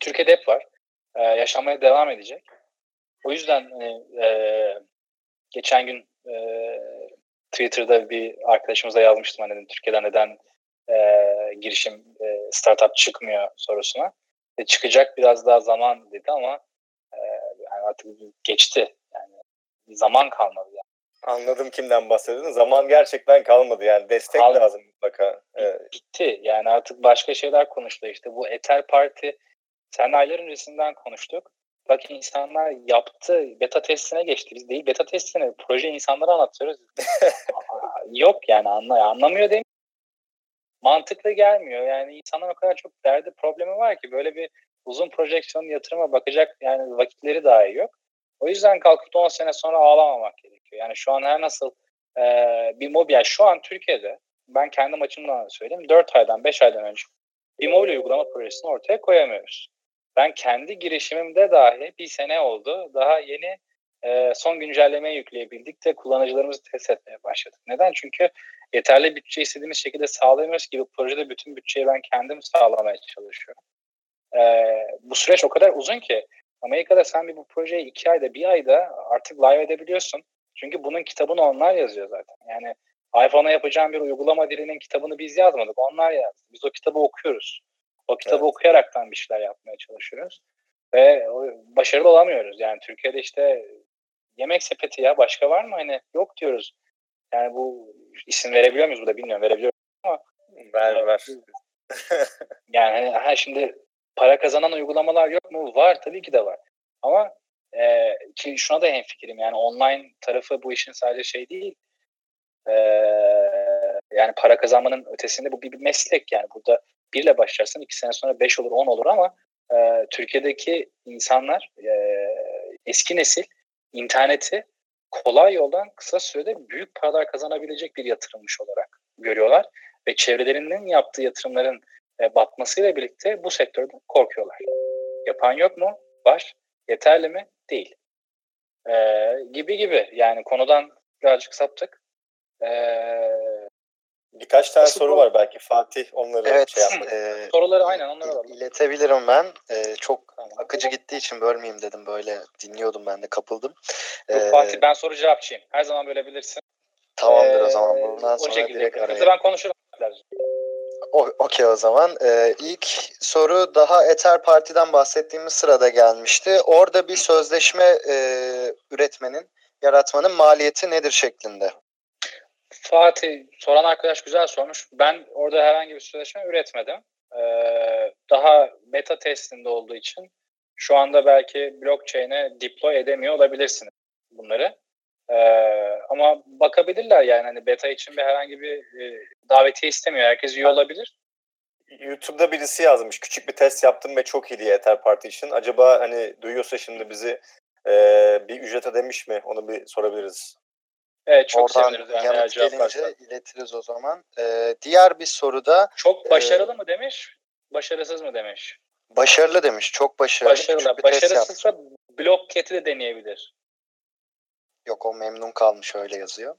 Türkiye'de hep var. Ee, yaşamaya devam edecek. O yüzden hani, e, geçen gün e, Twitter'da bir arkadaşımıza yazmıştım hani Türkiye'den neden e, girişim e, startup çıkmıyor sorusuna. E, çıkacak biraz daha zaman dedi ama e, yani artık geçti. Yani zaman kalmadı yani. Anladım kimden bahsediyorsun. Zaman gerçekten kalmadı yani destek Kalmadı. lazım mutlaka. Evet. Bitti yani artık başka şeyler konuştu işte bu Ether Parti sen aylar öncesinden konuştuk. Bak insanlar yaptı, beta testine geçti. Biz değil beta testine, proje insanlara anlatıyoruz. Yok yani anla, anlamıyor değil Mantıklı gelmiyor. Yani insanlar o kadar çok derdi, problemi var ki böyle bir uzun projeksiyon yatırıma bakacak yani vakitleri dahi yok. O yüzden kalkıp 10 sene sonra ağlamamak gerekiyor. Yani şu an her nasıl e, bir mobil, yani şu an Türkiye'de ben kendi açımdan söyleyeyim 4 aydan 5 aydan önce bir mobil uygulama projesini ortaya koyamıyoruz. Ben kendi girişimimde dahi bir sene oldu. Daha yeni e, son güncellemeyi yükleyebildik de kullanıcılarımızı test etmeye başladık. Neden? Çünkü yeterli bütçe istediğimiz şekilde sağlayamıyoruz ki bu projede bütün bütçeyi ben kendim sağlamaya çalışıyorum. E, bu süreç o kadar uzun ki Amerika'da sen bir bu projeyi iki ayda bir ayda artık live edebiliyorsun. Çünkü bunun kitabını onlar yazıyor zaten. Yani iPhone'a yapacağım bir uygulama dilinin kitabını biz yazmadık. Onlar yazdı. Biz o kitabı okuyoruz. O kitabı evet. okuyaraktan bir şeyler yapmaya çalışıyoruz. Ve başarılı olamıyoruz. Yani Türkiye'de işte yemek sepeti ya başka var mı? Hani yok diyoruz. Yani bu isim verebiliyor muyuz burada bilmiyorum. Verebiliyoruz ama ver ver. yani hani ha şimdi para kazanan uygulamalar yok mu? Var tabii ki de var. Ama e, ki şuna da hemfikirim yani online tarafı bu işin sadece şey değil. E, yani para kazanmanın ötesinde bu bir, bir meslek yani burada birle başlarsın iki sene sonra beş olur on olur ama e, Türkiye'deki insanlar e, eski nesil interneti kolay yoldan kısa sürede büyük paralar kazanabilecek bir yatırımmış olarak görüyorlar ve çevrelerinin yaptığı yatırımların e, batmasıyla birlikte bu sektörde korkuyorlar. Yapan yok mu? Var. Yeterli mi? Değil. E, gibi gibi. Yani konudan birazcık saptık. E, Birkaç tane soru var belki Fatih onları evet, şey. E, Soruları aynen onları alalım. İletebilirim ben. E, çok tamam. akıcı gittiği için bölmeyeyim dedim böyle dinliyordum ben de kapıldım. Yok, e, Fatih ben soru cevapçıyım. Her zaman böyle bilirsin. Tamamdır ee, o zaman bundan sonra şekilde. direkt araya. Ben konuşurum. Okey o zaman. Ee, ilk soru daha Ether Parti'den bahsettiğimiz sırada gelmişti. Orada bir sözleşme e, üretmenin, yaratmanın maliyeti nedir şeklinde? Fatih soran arkadaş güzel sormuş. Ben orada herhangi bir sözleşme üretmedim. Ee, daha beta testinde olduğu için şu anda belki blockchain'e deploy edemiyor olabilirsiniz bunları. Ee, ama bakabilirler yani hani beta için bir herhangi bir e, davetiye istemiyor. Herkes üye olabilir. YouTube'da birisi yazmış. Küçük bir test yaptım ve çok iyi diye Ether Party için. Acaba hani duyuyorsa şimdi bizi e, bir ücret ödemiş mi? Onu bir sorabiliriz. Evet çok Oradan seviniriz. Yani yanıt gelince iletiriz o zaman. Ee, diğer bir soruda Çok Ee, başarılı mı demiş, başarısız mı demiş. başarılı demiş. Çok başarılı. Başarılı. Küçük bir test yaptı. Başarısızsa blok keti de deneyebilir. Yok o memnun kalmış öyle yazıyor.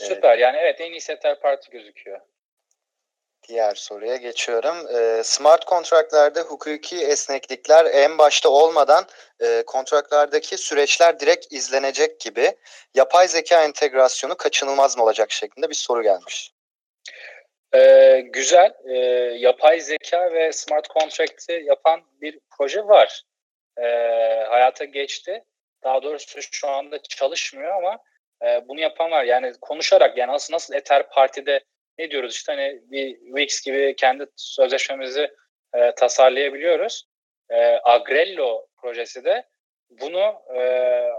Evet. Süper. Yani evet en iyi setter parti gözüküyor. Diğer soruya geçiyorum. Ee, smart kontratlarda hukuki esneklikler en başta olmadan e, kontratlardaki süreçler direkt izlenecek gibi yapay zeka entegrasyonu kaçınılmaz mı olacak şeklinde bir soru gelmiş. Ee, güzel. Ee, yapay zeka ve smart contract'i yapan bir proje var. Ee, hayata geçti. Daha doğrusu şu anda çalışmıyor ama e, bunu yapan var. Yani konuşarak yani nasıl nasıl Ether Parti'de ne diyoruz işte hani bir Wix gibi kendi sözleşmemizi e, tasarlayabiliyoruz. E, Agrello projesi de bunu e,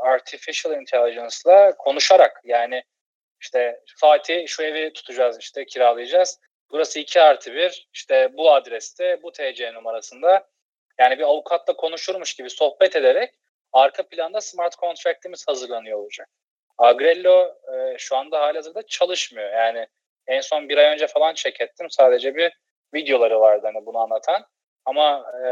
artificial intelligence'la konuşarak yani işte Fatih şu evi tutacağız işte kiralayacağız. Burası 2 artı 1 işte bu adreste bu TC numarasında yani bir avukatla konuşurmuş gibi sohbet ederek arka planda smart contract'imiz hazırlanıyor olacak. Agrello e, şu anda halihazırda çalışmıyor. Yani en son bir ay önce falan check ettim. Sadece bir videoları vardı hani bunu anlatan. Ama e,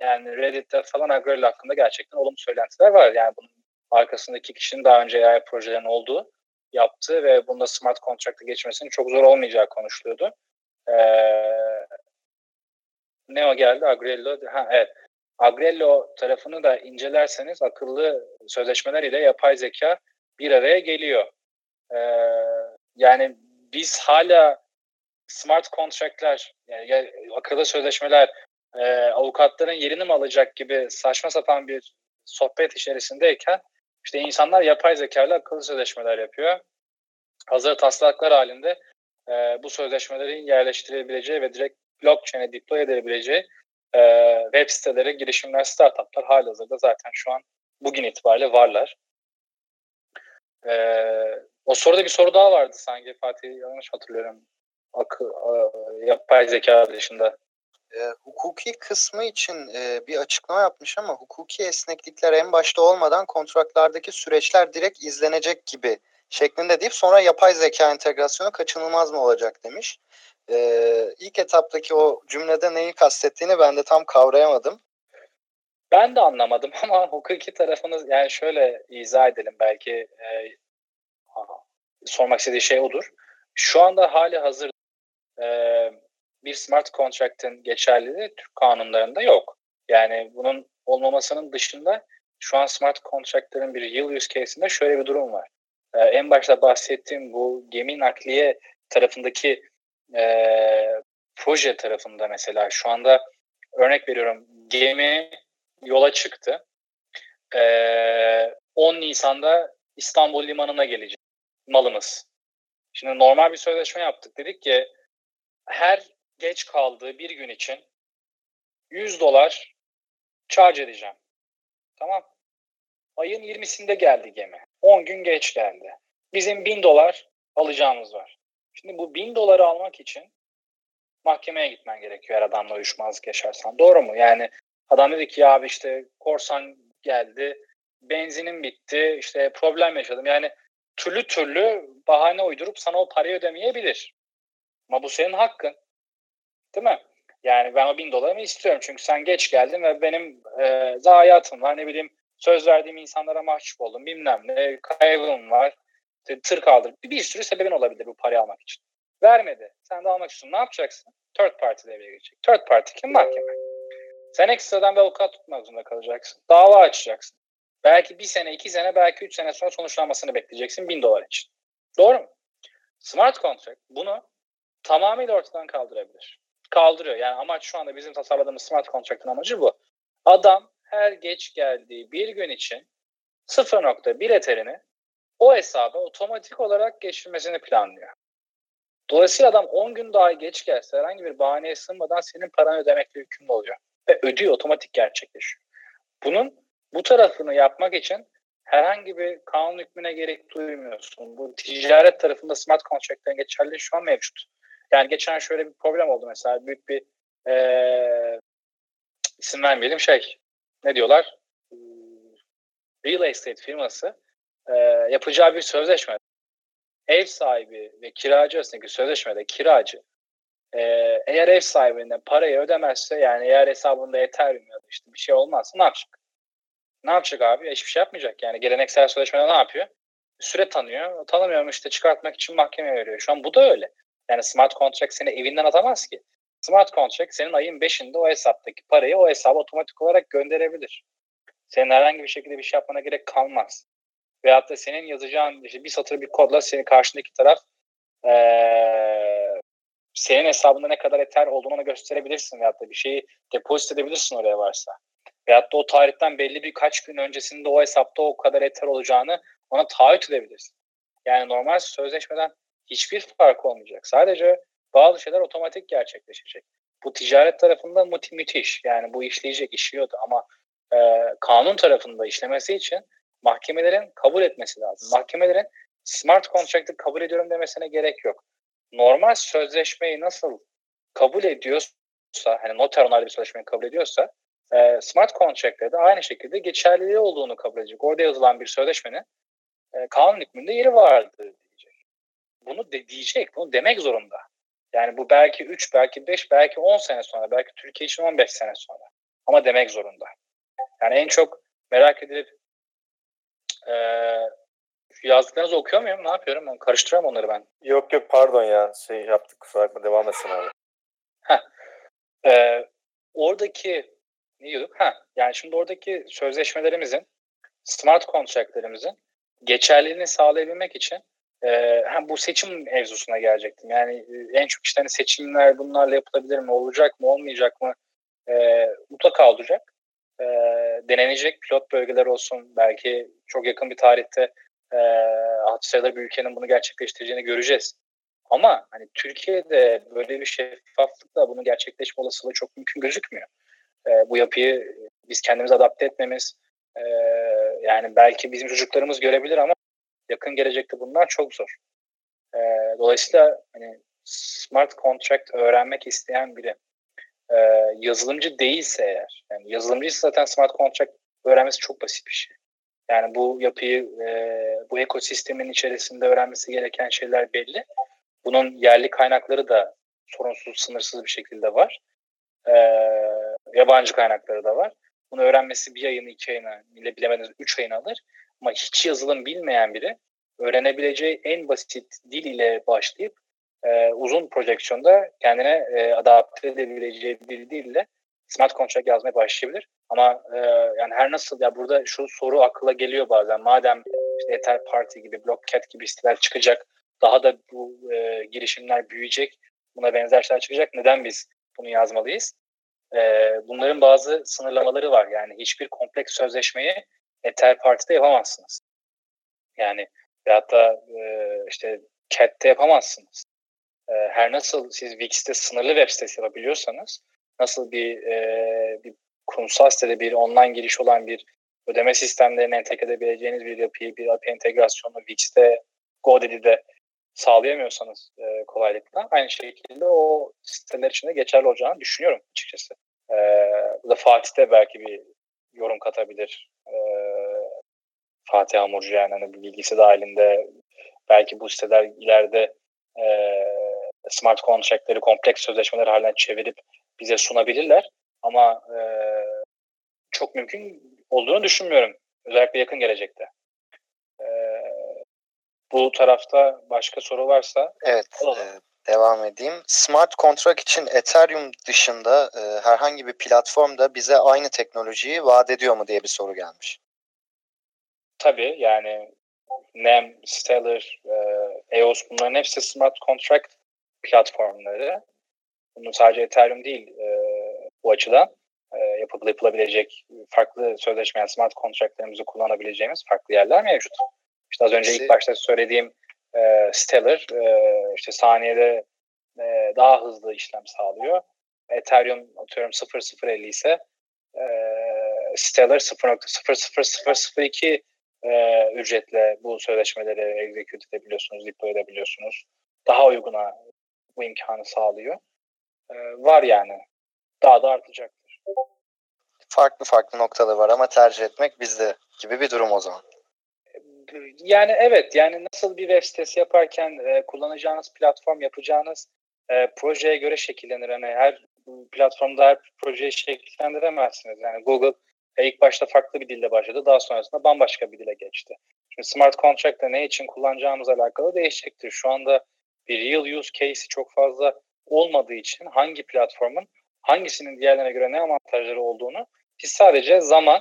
yani Reddit'te falan Agrello hakkında gerçekten olumlu söylentiler var. Yani bunun arkasındaki kişinin daha önce AI projelerin olduğu yaptığı ve bunda smart contract'a geçmesinin çok zor olmayacağı konuşuluyordu. Ee, ne o geldi? Agrello. Ha, evet. Agrello tarafını da incelerseniz akıllı sözleşmeler ile yapay zeka bir araya geliyor. Ee, yani biz hala smart contract'ler, yani akıllı sözleşmeler e, avukatların yerini mi alacak gibi saçma sapan bir sohbet içerisindeyken işte insanlar yapay zeka ile akıllı sözleşmeler yapıyor. Hazır taslaklar halinde e, bu sözleşmelerin yerleştirebileceği ve direkt blockchain'e deploy edilebileceği e, web siteleri, girişimler, startuplar halihazırda zaten şu an bugün itibariyle varlar. E, o soruda bir soru daha vardı sanki Fatih yanlış hatırlıyorum. Akı, e, yapay zeka dışında. E, hukuki kısmı için e, bir açıklama yapmış ama hukuki esneklikler en başta olmadan kontratlardaki süreçler direkt izlenecek gibi şeklinde deyip sonra yapay zeka entegrasyonu kaçınılmaz mı olacak demiş. E, ilk etaptaki o cümlede neyi kastettiğini ben de tam kavrayamadım. Ben de anlamadım ama hukuki tarafını yani şöyle izah edelim belki e, sormak istediği şey odur. Şu anda hali hazır e, bir smart contract'in geçerliliği Türk kanunlarında yok. Yani bunun olmamasının dışında şu an smart contract'lerin bir yıl use case'inde şöyle bir durum var. Ee, en başta bahsettiğim bu gemi nakliye tarafındaki e, proje tarafında mesela şu anda örnek veriyorum gemi yola çıktı. Ee, 10 Nisan'da İstanbul Limanı'na gelecek malımız. Şimdi normal bir sözleşme yaptık. Dedik ki her geç kaldığı bir gün için 100 dolar charge edeceğim. Tamam. Ayın 20'sinde geldi gemi. 10 gün geç geldi. Bizim 1000 dolar alacağımız var. Şimdi bu 1000 doları almak için mahkemeye gitmen gerekiyor eğer adamla uyuşmazlık yaşarsan. Doğru mu? Yani adam dedi ki ya abi işte korsan geldi, benzinim bitti, işte problem yaşadım. Yani türlü türlü bahane uydurup sana o parayı ödemeyebilir. Ama bu senin hakkın. Değil mi? Yani ben o bin dolarımı istiyorum çünkü sen geç geldin ve benim e, zayiatım var ne bileyim söz verdiğim insanlara mahcup oldum bilmem ne kaybım var tır kaldır bir sürü sebebin olabilir bu parayı almak için. Vermedi. Sen de almak istiyorsun. Ne yapacaksın? Third party devreye girecek. Third party kim? Mahkeme. Sen ekstradan bir avukat tutmak zorunda kalacaksın. Dava açacaksın. Belki bir sene, iki sene, belki üç sene sonra sonuçlanmasını bekleyeceksin bin dolar için. Doğru mu? Smart contract bunu tamamıyla ortadan kaldırabilir. Kaldırıyor. Yani amaç şu anda bizim tasarladığımız smart contract'ın amacı bu. Adam her geç geldiği bir gün için 0.1 eterini o hesaba otomatik olarak geçirmesini planlıyor. Dolayısıyla adam 10 gün daha geç gelse herhangi bir bahaneye sığınmadan senin paranı ödemekle yükümlü oluyor. Ve ödüyor otomatik gerçekleşiyor. Bunun bu tarafını yapmak için herhangi bir kanun hükmüne gerek duymuyorsun. Bu ticaret tarafında smart contract'lerin geçerliliği şu an mevcut. Yani geçen şöyle bir problem oldu mesela. Büyük bir ee, isim vermeyelim şey ne diyorlar? Real estate firması e, yapacağı bir sözleşme ev sahibi ve kiracı arasındaki sözleşmede kiracı e, eğer ev sahibine parayı ödemezse yani eğer hesabında Ethereum ya da işte bir şey olmazsa ne yapacak? Ne yapacak abi? Hiçbir şey yapmayacak. Yani geleneksel sözleşmede ne yapıyor? Süre tanıyor. Tanımıyorum işte çıkartmak için mahkemeye veriyor. Şu an bu da öyle. Yani smart contract seni evinden atamaz ki. Smart contract senin ayın 5'inde o hesaptaki parayı o hesaba otomatik olarak gönderebilir. Senin herhangi bir şekilde bir şey yapmana gerek kalmaz. Veyahut da senin yazacağın işte bir satır bir kodla senin karşındaki taraf ee, senin hesabında ne kadar eter olduğunu ona gösterebilirsin veyahut da bir şeyi depozit edebilirsin oraya varsa. Veyahut da o tarihten belli birkaç gün öncesinde o hesapta o kadar eter olacağını ona taahhüt edebilirsin. Yani normal sözleşmeden hiçbir fark olmayacak. Sadece bazı şeyler otomatik gerçekleşecek. Bu ticaret tarafında mü müthiş. Yani bu işleyecek, işliyordu ama e, kanun tarafında işlemesi için mahkemelerin kabul etmesi lazım. Mahkemelerin smart contract'ı kabul ediyorum demesine gerek yok. Normal sözleşmeyi nasıl kabul ediyorsa, hani noter onaylı bir sözleşmeyi kabul ediyorsa, e, smart contract'te de aynı şekilde geçerliliği olduğunu kabul edecek. Orada yazılan bir sözleşmenin e, kanun hükmünde yeri vardır diyecek. Bunu de, diyecek, bunu demek zorunda. Yani bu belki 3, belki 5, belki 10 sene sonra, belki Türkiye için 15 sene sonra. Ama demek zorunda. Yani en çok merak edilip e, yazdıklarınızı okuyor muyum? Ne yapıyorum? Ben karıştırıyorum onları ben. Yok yok pardon ya. Şey yaptık kusura bakma. Devam etsin abi. Heh. E, oradaki ne diyorduk? Ha, yani şimdi oradaki sözleşmelerimizin, smart contract'lerimizin geçerliliğini sağlayabilmek için e, ha, bu seçim mevzusuna gelecektim. Yani e, en çok işte hani seçimler bunlarla yapılabilir mi, olacak mı, olmayacak mı? E, mutlaka olacak. E, denenecek pilot bölgeler olsun. Belki çok yakın bir tarihte e, hatı sayıları bir ülkenin bunu gerçekleştireceğini göreceğiz. Ama hani Türkiye'de böyle bir şeffaflıkla bunun gerçekleşme olasılığı çok mümkün gözükmüyor. E, bu yapıyı biz kendimiz adapte etmemiz, e, yani belki bizim çocuklarımız görebilir ama yakın gelecekte bunlar çok zor. E, dolayısıyla hani smart contract öğrenmek isteyen biri e, yazılımcı değilse eğer, yani yazılımcıysa zaten smart contract öğrenmesi çok basit bir şey. Yani bu yapıyı, e, bu ekosistemin içerisinde öğrenmesi gereken şeyler belli. Bunun yerli kaynakları da sorunsuz, sınırsız bir şekilde var. E, yabancı kaynakları da var. Bunu öğrenmesi bir ayını, iki ayını, bile bilemediniz üç ayını alır. Ama hiç yazılım bilmeyen biri öğrenebileceği en basit dil ile başlayıp e, uzun projeksiyonda kendine e, adapte edebileceği bir dille smart contract yazmaya başlayabilir. Ama e, yani her nasıl ya burada şu soru akıla geliyor bazen. Madem işte Ether Party gibi, Blockcat gibi siteler çıkacak, daha da bu e, girişimler büyüyecek, buna benzer şeyler çıkacak. Neden biz bunu yazmalıyız? E, bunların bazı sınırlamaları var. Yani hiçbir kompleks sözleşmeyi Ether Party'de yapamazsınız. Yani veyahut da e, işte CAT'te yapamazsınız. E, her nasıl siz Wix'te sınırlı web sitesi yapabiliyorsanız nasıl bir, e, bir kurumsal sitede bir online giriş olan bir ödeme sistemlerine entegre edebileceğiniz bir yapıyı, bir API entegrasyonu Wix'te, GoDaddy'de sağlayamıyorsanız e, kolaylıkla aynı şekilde o siteler için de geçerli olacağını düşünüyorum açıkçası. E, bu da Fatih de belki bir yorum katabilir. E, Fatih Hamurcu yani hani bilgisi dahilinde belki bu siteler ileride e, smart contract'leri kompleks sözleşmeler haline çevirip bize sunabilirler. Ama e, çok mümkün olduğunu düşünmüyorum. Özellikle yakın gelecekte. E, bu tarafta başka soru varsa Evet. E, devam edeyim. Smart contract için Ethereum dışında e, herhangi bir platformda bize aynı teknolojiyi vaat ediyor mu diye bir soru gelmiş. Tabii yani NEM, Stellar, e, EOS bunların hepsi smart contract platformları. Bunun sadece Ethereum değil e, bu açıdan e, yapıp, yapılabilecek farklı sözleşme yani smart contractlarımızı kullanabileceğimiz farklı yerler mevcut. İşte az önce ilk başta söylediğim e, Stellar e, işte saniyede e, daha hızlı işlem sağlıyor. Ethereum atıyorum 0.050 ise e, Stellar 0.00002 e, ücretle bu sözleşmeleri execute edebiliyorsunuz, deploy edebiliyorsunuz. Daha uyguna bu imkanı sağlıyor. E, var yani. Daha da artacaktır. Farklı farklı noktaları var ama tercih etmek bizde gibi bir durum o zaman. yani evet yani nasıl bir web sitesi yaparken e, kullanacağınız platform yapacağınız e, projeye göre şekillenir. Hani her platformda her projeyi şekillendiremezsiniz. Yani Google e, ilk başta farklı bir dille başladı. Daha sonrasında bambaşka bir dile geçti. Şimdi smart contract'ı ne için kullanacağımızla alakalı değişecektir. Şu anda bir real use case'i çok fazla olmadığı için hangi platformun hangisinin diğerlerine göre ne avantajları olduğunu biz sadece zaman,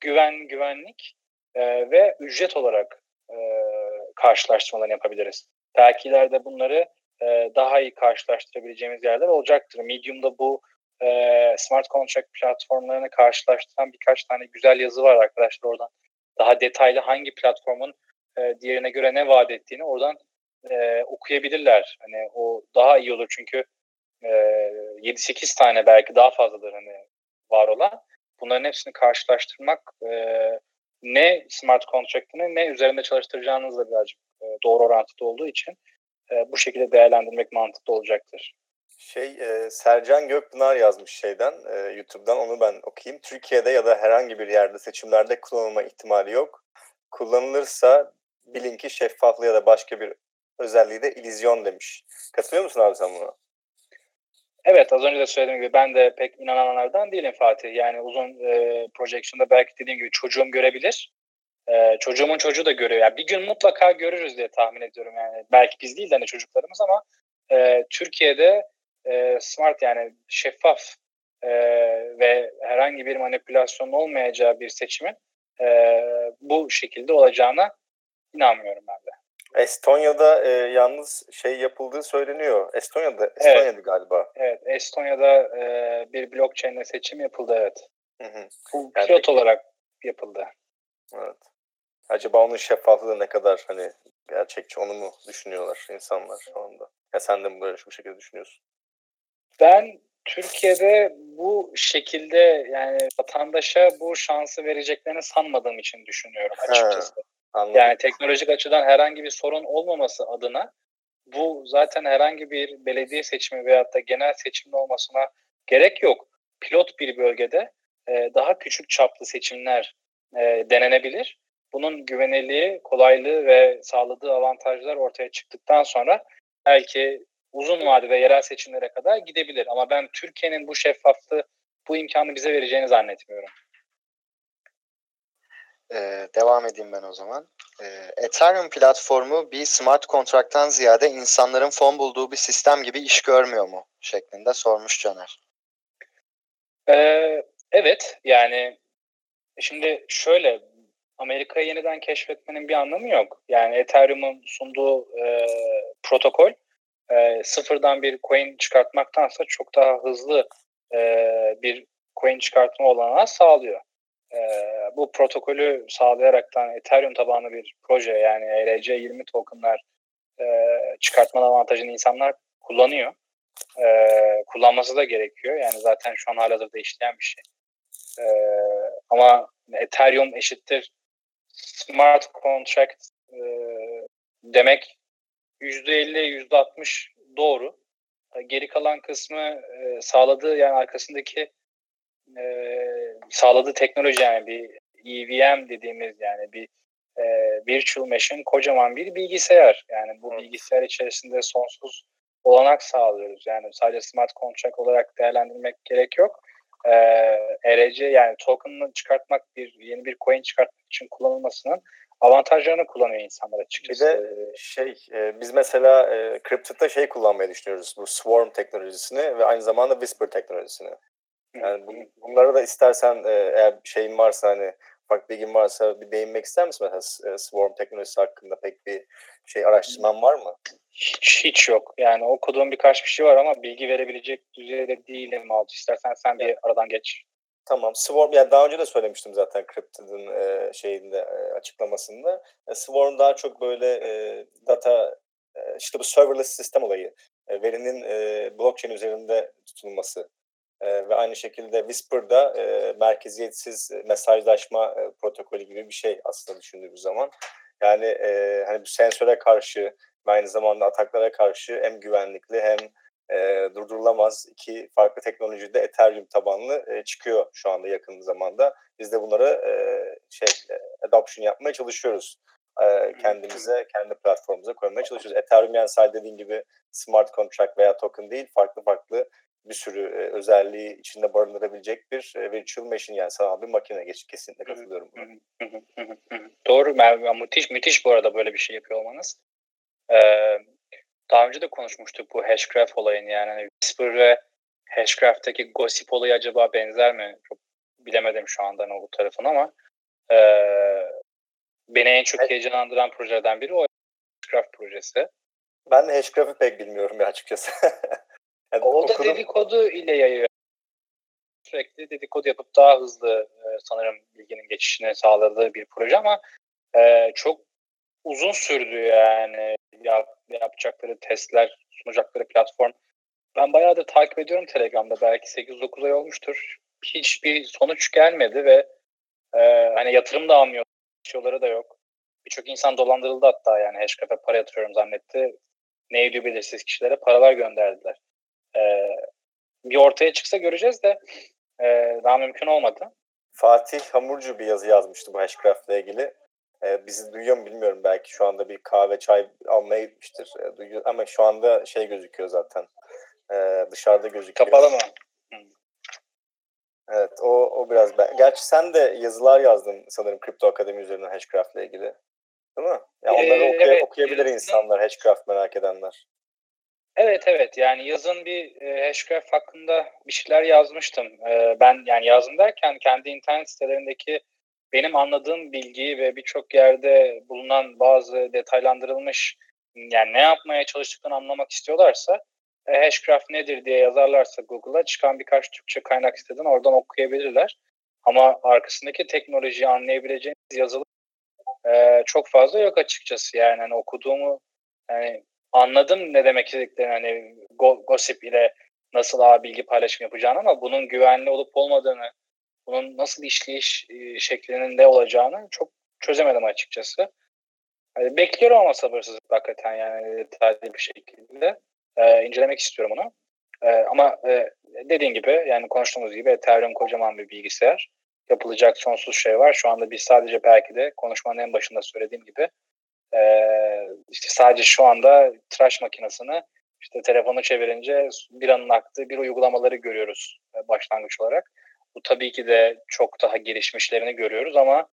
güven, güvenlik e, ve ücret olarak e, karşılaştırmalarını yapabiliriz. Belki ileride bunları e, daha iyi karşılaştırabileceğimiz yerler olacaktır. Medium'da bu e, smart contract platformlarını karşılaştıran birkaç tane güzel yazı var arkadaşlar oradan. Daha detaylı hangi platformun e, diğerine göre ne vaat ettiğini oradan e, okuyabilirler. Hani o daha iyi olur çünkü e, 7-8 tane belki daha fazladır hani var olan. Bunların hepsini karşılaştırmak e, ne smart contract'ını ne üzerinde çalıştıracağınızla birazcık e, doğru orantıda olduğu için e, bu şekilde değerlendirmek mantıklı olacaktır. Şey e, Sercan Gökpınar yazmış şeyden e, YouTube'dan onu ben okuyayım. Türkiye'de ya da herhangi bir yerde seçimlerde kullanılma ihtimali yok. Kullanılırsa bilin ki şeffaflığı ya da başka bir özelliği de illüzyon demiş. Katılıyor musun abi sen buna? Evet az önce de söylediğim gibi ben de pek inananlardan değilim Fatih. Yani uzun e, projection'da belki dediğim gibi çocuğum görebilir. E, çocuğumun çocuğu da görüyor. Yani bir gün mutlaka görürüz diye tahmin ediyorum. Yani belki biz değil de hani çocuklarımız ama e, Türkiye'de e, smart yani şeffaf e, ve herhangi bir manipülasyon olmayacağı bir seçimin e, bu şekilde olacağına inanmıyorum ben de. Estonya'da e, yalnız şey yapıldığı söyleniyor. Estonya'da, Estonya'da evet. galiba. Evet, Estonya'da e, bir blockchain'le seçim yapıldı evet. Hı hı. Bu yani pilot peki, olarak yapıldı. Evet. Acaba onun şeffaflığı ne kadar hani gerçekçi onu mu düşünüyorlar insanlar şu anda? Ya sen de böyle bu şekilde düşünüyorsun? Ben Türkiye'de bu şekilde yani vatandaşa bu şansı vereceklerini sanmadığım için düşünüyorum açıkçası. Ha. Anladım. Yani teknolojik açıdan herhangi bir sorun olmaması adına bu zaten herhangi bir belediye seçimi veyahut da genel seçimde olmasına gerek yok. Pilot bir bölgede e, daha küçük çaplı seçimler e, denenebilir. Bunun güvenilirliği, kolaylığı ve sağladığı avantajlar ortaya çıktıktan sonra belki uzun vadede yerel seçimlere kadar gidebilir. Ama ben Türkiye'nin bu şeffaflığı, bu imkanı bize vereceğini zannetmiyorum. Ee, devam edeyim ben o zaman. Ee, Ethereum platformu bir smart kontrakttan ziyade insanların fon bulduğu bir sistem gibi iş görmüyor mu? Şeklinde sormuş Caner. Ee, evet yani şimdi şöyle Amerika'yı yeniden keşfetmenin bir anlamı yok. Yani Ethereum'un sunduğu e, protokol e, sıfırdan bir coin çıkartmaktansa çok daha hızlı e, bir coin çıkartma olanağı sağlıyor e, bu protokolü sağlayaraktan Ethereum tabanlı bir proje yani ERC20 tokenlar e, çıkartma avantajını insanlar kullanıyor. E, kullanması da gerekiyor. Yani zaten şu an halihazırda işleyen bir şey. E, ama Ethereum eşittir smart contract e, demek %50, %60 doğru. Geri kalan kısmı e, sağladığı yani arkasındaki e, sağladığı teknoloji yani bir EVM dediğimiz yani bir e, virtual machine kocaman bir bilgisayar. Yani bu bilgisayar içerisinde sonsuz olanak sağlıyoruz. Yani sadece smart contract olarak değerlendirmek gerek yok. E, ERC yani token'ını çıkartmak bir yeni bir coin çıkartmak için kullanılmasının avantajlarını kullanıyor insanlar açıkçası. Bir de şey e, biz mesela e, Cryptid'de şey kullanmayı düşünüyoruz. Bu Swarm teknolojisini ve aynı zamanda Whisper teknolojisini. Yani bu, bunlara da istersen e, eğer şeyin varsa hani ufak bilgin varsa bir değinmek ister misin mesela e, Swarm teknolojisi hakkında pek bir şey araştırman var mı? Hiç hiç yok. Yani okuduğum birkaç bir şey var ama bilgi verebilecek düzeyde değilim abi. İstersen sen bir aradan geç. Tamam. Swarm yani daha önce de söylemiştim zaten Cryptid'in e, şeyinde e, açıklamasında. E, Swarm daha çok böyle e, data e, işte bu serverless sistem olayı. E, verinin e, blockchain üzerinde tutulması e, ve aynı şekilde Whisper'da e, merkeziyetsiz mesajlaşma e, protokolü gibi bir şey aslında düşündüğümüz zaman. Yani e, hani bu sensöre karşı ve aynı zamanda ataklara karşı hem güvenlikli hem e, durdurulamaz iki farklı teknolojide Ethereum tabanlı e, çıkıyor şu anda yakın zamanda. Biz de bunları e, şey e, adoption yapmaya çalışıyoruz. e, kendimize, kendi platformumuza koymaya çalışıyoruz. Ethereum yani sadece dediğin gibi smart contract veya token değil, farklı farklı bir sürü e, özelliği içinde barındırabilecek bir e, virtual machine yani sanal bir makine geç kesinlikle katılıyorum. Doğru. Müthiş müthiş bu arada böyle bir şey yapıyor olmanız. Ee, daha önce de konuşmuştuk bu Hashgraph olayını yani hani Whisper ve Hashgraph'taki Gossip olayı acaba benzer mi? Çok bilemedim şu anda ne bu tarafın ama e, beni en çok heyecanlandıran projelerden biri o Hashgraph projesi. Ben de Hashgraph'ı pek bilmiyorum ya açıkçası. yani o da okudum. dedikodu ile yayıyor. Sürekli dedikodu yapıp daha hızlı e, sanırım bilginin geçişini sağladığı bir proje ama e, çok uzun sürdü yani yap, yapacakları testler, sunacakları platform. Ben bayağı da takip ediyorum Telegram'da. Belki 8-9 ay olmuştur. Hiçbir sonuç gelmedi ve e, hani yatırım da almıyor. Yolları da yok. Birçok insan dolandırıldı hatta yani Hashgraphe para yatırıyorum zannetti. Neydi belirsiz kişilere paralar gönderdiler. E, bir ortaya çıksa göreceğiz de e, daha mümkün olmadı. Fatih Hamurcu bir yazı yazmıştı bu Hashgraph ile ilgili. E, bizi duyuyor mu bilmiyorum. Belki şu anda bir kahve çay almaya gitmiştir. E, duyuyor. Ama şu anda şey gözüküyor zaten. E, dışarıda gözüküyor. Kapalı mı? Evet o, o biraz ben. Gerçi sen de yazılar yazdın sanırım Kripto Akademi üzerinden Hashcraft ile ilgili. Değil mi? Yani onları ee, okuy- evet, okuyabilir insanlar Hashcraft merak edenler. Evet evet yani yazın bir e, Hashcraft hakkında bir şeyler yazmıştım. E, ben yani yazdım derken kendi internet sitelerindeki benim anladığım bilgiyi ve birçok yerde bulunan bazı detaylandırılmış yani ne yapmaya çalıştıklarını anlamak istiyorlarsa e, Hashcraft nedir diye yazarlarsa Google'a çıkan birkaç Türkçe kaynak siteden oradan okuyabilirler. Ama arkasındaki teknolojiyi anlayabileceğiniz yazılı çok fazla yok açıkçası. Yani hani okuduğumu yani anladım ne demek istediklerini hani go, Gossip ile nasıl ağ bilgi paylaşım yapacağını ama bunun güvenli olup olmadığını bunun nasıl işleyiş e, şeklinin ne olacağını çok çözemedim açıkçası. Yani bekliyorum ama sabırsızlıkla hakikaten yani detaylı bir şekilde e, incelemek istiyorum onu. E, ama e, dediğin gibi yani konuştuğumuz gibi Ethereum kocaman bir bilgisayar. Yapılacak sonsuz şey var. Şu anda biz sadece belki de konuşmanın en başında söylediğim gibi e, işte sadece şu anda tıraş makinesini işte telefonu çevirince bir anın aktığı bir uygulamaları görüyoruz e, başlangıç olarak. Bu tabii ki de çok daha gelişmişlerini görüyoruz ama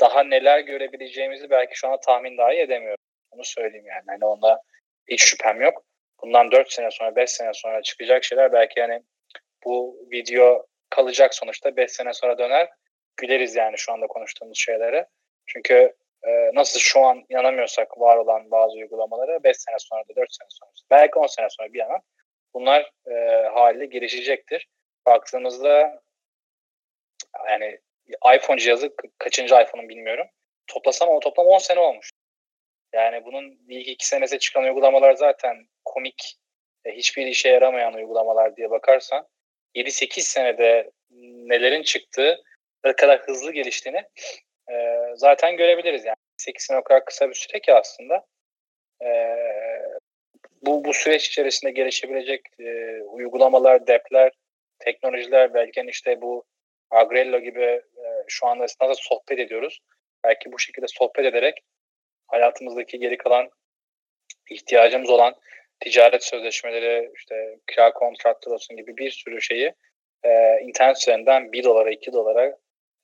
daha neler görebileceğimizi belki şu anda tahmin dahi edemiyorum. Onu söyleyeyim yani. Hani onda hiç şüphem yok. Bundan 4 sene sonra, 5 sene sonra çıkacak şeyler belki yani bu video kalacak sonuçta 5 sene sonra döner. Güleriz yani şu anda konuştuğumuz şeylere. Çünkü e, nasıl şu an inanamıyorsak var olan bazı uygulamalara 5 sene sonra da 4 sene sonra belki 10 sene sonra bir yana bunlar e, haliyle gelişecektir. Baktığımızda yani iPhone cihazı kaçıncı iPhone'un bilmiyorum. Toplasam o toplam 10 sene olmuş. Yani bunun ilk iki senesi çıkan uygulamalar zaten komik, e, hiçbir işe yaramayan uygulamalar diye bakarsan 7-8 senede nelerin çıktığı ne kadar hızlı geliştiğini e, zaten görebiliriz. Yani 8 sene o kadar kısa bir süre ki aslında. E, bu, bu süreç içerisinde gelişebilecek e, uygulamalar, depler, teknolojiler belki işte bu Agrello gibi e, şu anda nasıl sohbet ediyoruz. Belki bu şekilde sohbet ederek hayatımızdaki geri kalan ihtiyacımız olan ticaret sözleşmeleri, işte kira kontratları olsun gibi bir sürü şeyi e, internet üzerinden 1 dolara, 2 dolara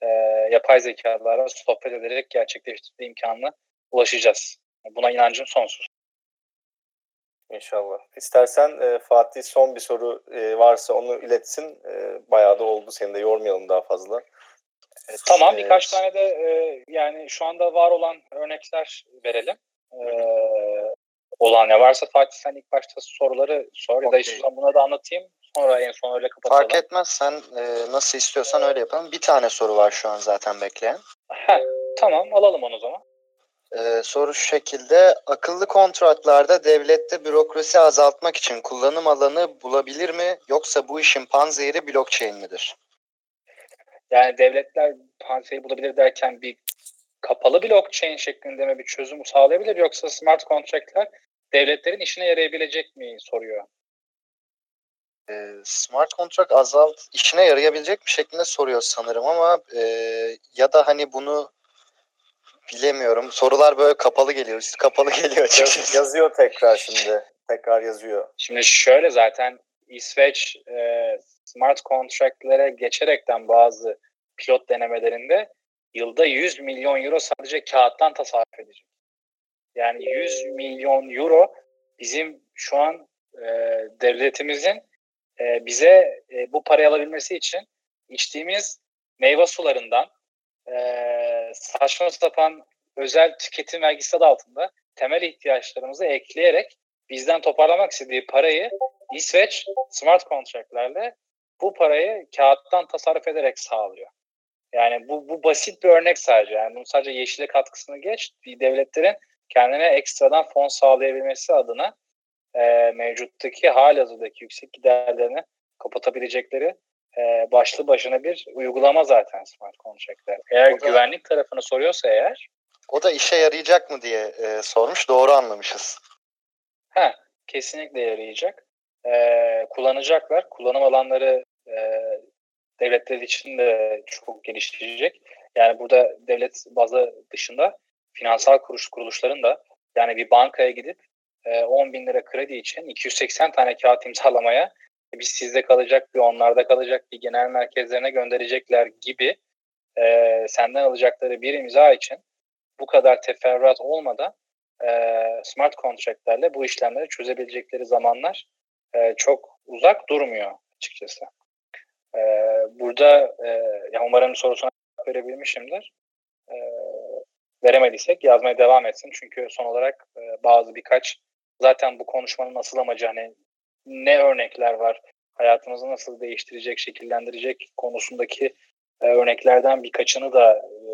e, yapay zekalarla sohbet ederek gerçekleştirme imkanına ulaşacağız. Buna inancım sonsuz. İnşallah. İstersen e, Fatih son bir soru e, varsa onu iletsin. E, bayağı da oldu. Seni de yormayalım daha fazla. E, tamam birkaç tane de e, yani şu anda var olan örnekler verelim. E, olan ne varsa Fatih sen ilk başta soruları sor ya da istiyorsan buna da anlatayım. Sonra en son öyle kapatalım. Fark etmez sen e, nasıl istiyorsan öyle yapalım. Bir tane soru var şu an zaten bekleyen. Heh, tamam alalım onu o zaman. Ee, soru şu şekilde akıllı kontratlarda devlette bürokrasi azaltmak için kullanım alanı bulabilir mi yoksa bu işin panzehiri blockchain midir? Yani devletler panzehiri bulabilir derken bir kapalı blockchain şeklinde mi bir çözüm sağlayabilir yoksa smart contract'ler devletlerin işine yarayabilecek mi soruyor. E, smart contract azalt işine yarayabilecek mi şeklinde soruyor sanırım ama e, ya da hani bunu Bilemiyorum. Sorular böyle kapalı geliyor. Üstü kapalı geliyor. Yaz, yazıyor tekrar şimdi. Tekrar yazıyor. Şimdi şöyle zaten İsveç e, smart contract'lere geçerekten bazı pilot denemelerinde yılda 100 milyon euro sadece kağıttan tasarruf edecek. Yani 100 milyon euro bizim şu an e, devletimizin e, bize e, bu parayı alabilmesi için içtiğimiz meyve sularından e, saçma sapan özel tüketim vergisi adı altında temel ihtiyaçlarımızı ekleyerek bizden toparlamak istediği parayı İsveç smart contract'lerle bu parayı kağıttan tasarruf ederek sağlıyor. Yani bu, bu basit bir örnek sadece. Yani bunun sadece yeşile katkısını geç. Devletlerin kendine ekstradan fon sağlayabilmesi adına e, mevcuttaki halihazırdaki yüksek giderlerini kapatabilecekleri e, başlı başına bir uygulama zaten smart contract'ler. Eğer da, güvenlik tarafını soruyorsa eğer o da işe yarayacak mı diye e, sormuş. Doğru anlamışız. Ha, kesinlikle yarayacak. E, kullanacaklar. Kullanım alanları e, devletler için de çok geliştirecek. Yani burada devlet bazı dışında finansal kuruş kuruluşların da yani bir bankaya gidip 10 bin lira kredi için 280 tane kağıt imzalamaya bir sizde kalacak bir onlarda kalacak bir genel merkezlerine gönderecekler gibi e, senden alacakları bir imza için bu kadar teferruat olmadan e, smart contractlerle bu işlemleri çözebilecekleri zamanlar e, çok uzak durmuyor açıkçası. E, burada e, ya umarım sorusuna verebilmişimdir. E, veremediysek yazmaya devam etsin. Çünkü son olarak e, bazı birkaç zaten bu konuşmanın asıl amacı hani ne örnekler var, hayatımızı nasıl değiştirecek, şekillendirecek konusundaki e, örneklerden birkaçını da e,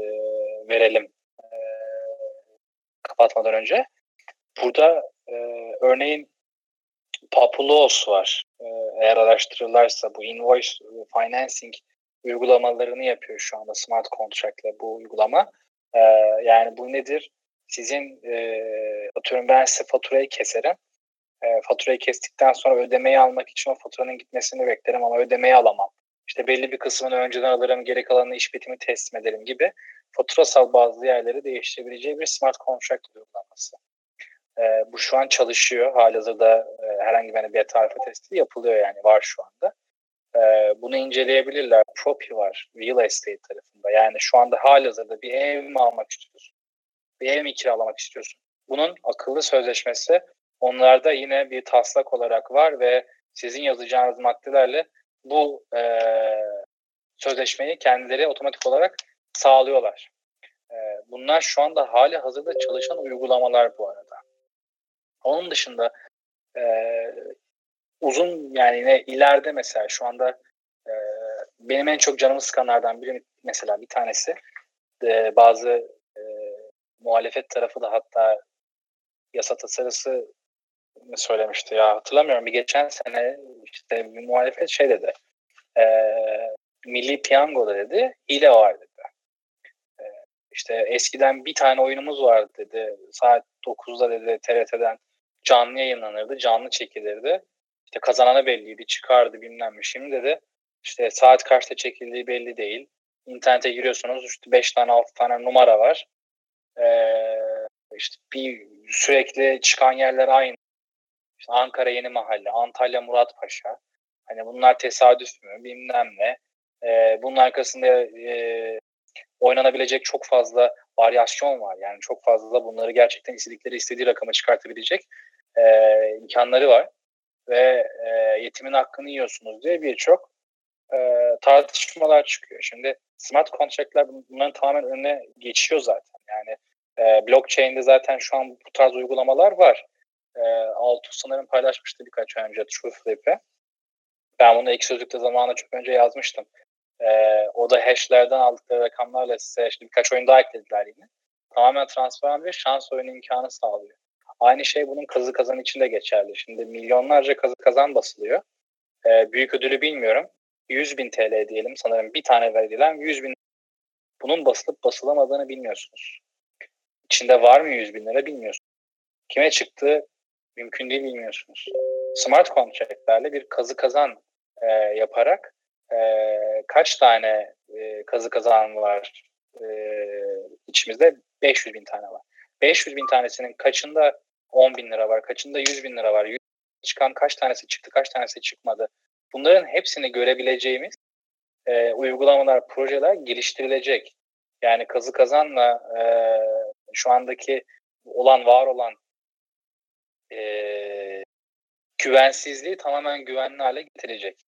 verelim e, kapatmadan önce. Burada e, örneğin Papulos var. E, eğer araştırırlarsa bu invoice financing uygulamalarını yapıyor şu anda smart contract ile bu uygulama. E, yani bu nedir? Sizin e, atıyorum ben size faturayı keserim e, faturayı kestikten sonra ödemeyi almak için o faturanın gitmesini beklerim ama ödemeyi alamam. İşte belli bir kısmını önceden alırım, geri kalanını iş bitimi teslim ederim gibi faturasal bazı yerleri değiştirebileceği bir smart contract uygulaması. E, bu şu an çalışıyor. Halihazırda e, herhangi bir bir tarife testi yapılıyor yani var şu anda. E, bunu inceleyebilirler. Propi var real estate tarafında. Yani şu anda halihazırda bir ev mi almak istiyorsun? Bir ev mi kiralamak istiyorsun? Bunun akıllı sözleşmesi Onlarda yine bir taslak olarak var ve sizin yazacağınız maddelerle bu e, sözleşmeyi kendileri otomatik olarak sağlıyorlar. E, bunlar şu anda hali hazırda çalışan uygulamalar bu arada. Onun dışında e, uzun yani yine ileride mesela şu anda e, benim en çok canımı sıkanlardan biri mesela bir tanesi. E, bazı e, muhalefet tarafı da hatta yasa tasarısı söylemişti ya hatırlamıyorum. Bir geçen sene işte bir muhalefet şey dedi e, Milli Piyango'da dedi hile var dedi. E, işte eskiden bir tane oyunumuz vardı dedi. Saat 9'da dedi TRT'den canlı yayınlanırdı canlı çekilirdi işte kazananı belliydi çıkardı bilmem ne şimdi dedi işte saat kaçta çekildiği belli değil internete giriyorsunuz işte 5 tane 6 tane numara var ee, işte bir sürekli çıkan yerler aynı işte Ankara Yeni Mahalle, Antalya Murat Paşa. Hani bunlar tesadüf mü bilmem ne. Ee, bunun arkasında e, oynanabilecek çok fazla varyasyon var. Yani çok fazla bunları gerçekten istedikleri istediği rakama çıkartabilecek e, imkanları var. Ve e, yetimin hakkını yiyorsunuz diye birçok e, tartışmalar çıkıyor. Şimdi smart contract'ler bunların tamamen önüne geçiyor zaten. Yani e, blockchain'de zaten şu an bu tarz uygulamalar var e, Altu sanırım paylaşmıştı birkaç ay önce TrueFlip'i. Ben bunu ilk sözlükte zamanında çok önce yazmıştım. E, o da hashlerden aldıkları rakamlarla size işte birkaç oyun daha eklediler yine. Tamamen transparan bir şans oyunu imkanı sağlıyor. Aynı şey bunun kazı kazan için de geçerli. Şimdi milyonlarca kazı kazan basılıyor. E, büyük ödülü bilmiyorum. 100 bin TL diyelim sanırım bir tane verilen 100 bin bunun basılıp basılamadığını bilmiyorsunuz. İçinde var mı 100 bin lira bilmiyorsunuz. Kime çıktı mümkün değil bilmiyorsunuz. Smart contract'lerle bir kazı kazan e, yaparak e, kaç tane e, kazı kazan var e, içimizde 500 bin tane var. 500 bin tanesinin kaçında 10 bin lira var, kaçında 100 bin lira var, 100 çıkan kaç tanesi çıktı, kaç tanesi çıkmadı. Bunların hepsini görebileceğimiz e, uygulamalar, projeler geliştirilecek. Yani kazı kazanla e, şu andaki olan, var olan e, güvensizliği tamamen güvenli hale getirecek.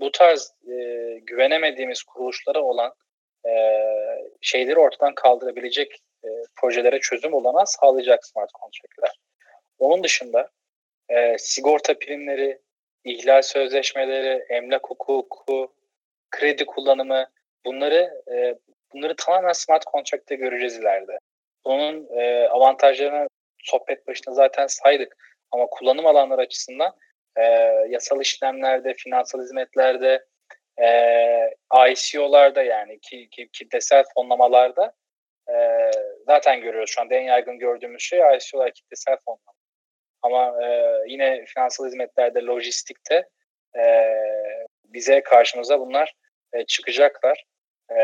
Bu tarz e, güvenemediğimiz kuruluşlara olan e, şeyleri ortadan kaldırabilecek e, projelere çözüm olanağı sağlayacak smart contract'ler. Onun dışında e, sigorta primleri, ihlal sözleşmeleri, emlak hukuku, kredi kullanımı bunları e, bunları tamamen smart contract'te göreceğiz ileride. Bunun e, avantajlarını sohbet başında zaten saydık. Ama kullanım alanları açısından e, yasal işlemlerde, finansal hizmetlerde, e, ICO'larda yani ki, ki, kitlesel fonlamalarda e, zaten görüyoruz. Şu anda en yaygın gördüğümüz şey ICO'lar kitlesel fonlama. Ama e, yine finansal hizmetlerde, lojistikte e, bize karşımıza bunlar e, çıkacaklar. E,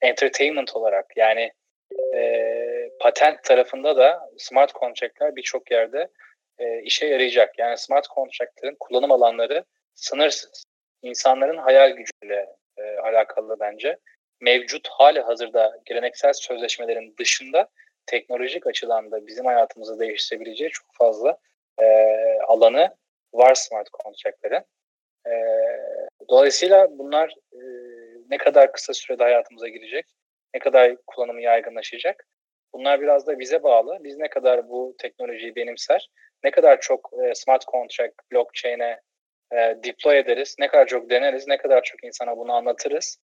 entertainment olarak yani e, patent tarafında da smart contract'ler birçok yerde e, işe yarayacak. Yani smart contract'lerin kullanım alanları sınırsız. İnsanların hayal gücüyle e, alakalı bence. Mevcut hali hazırda geleneksel sözleşmelerin dışında teknolojik açıdan da bizim hayatımızı değiştirebileceği çok fazla e, alanı var smart contract'lerin. E, dolayısıyla bunlar e, ne kadar kısa sürede hayatımıza girecek, ne kadar kullanımı yaygınlaşacak. Bunlar biraz da bize bağlı. Biz ne kadar bu teknolojiyi benimser, ne kadar çok e, smart contract, blockchain'e e, deploy ederiz, ne kadar çok deneriz, ne kadar çok insana bunu anlatırız,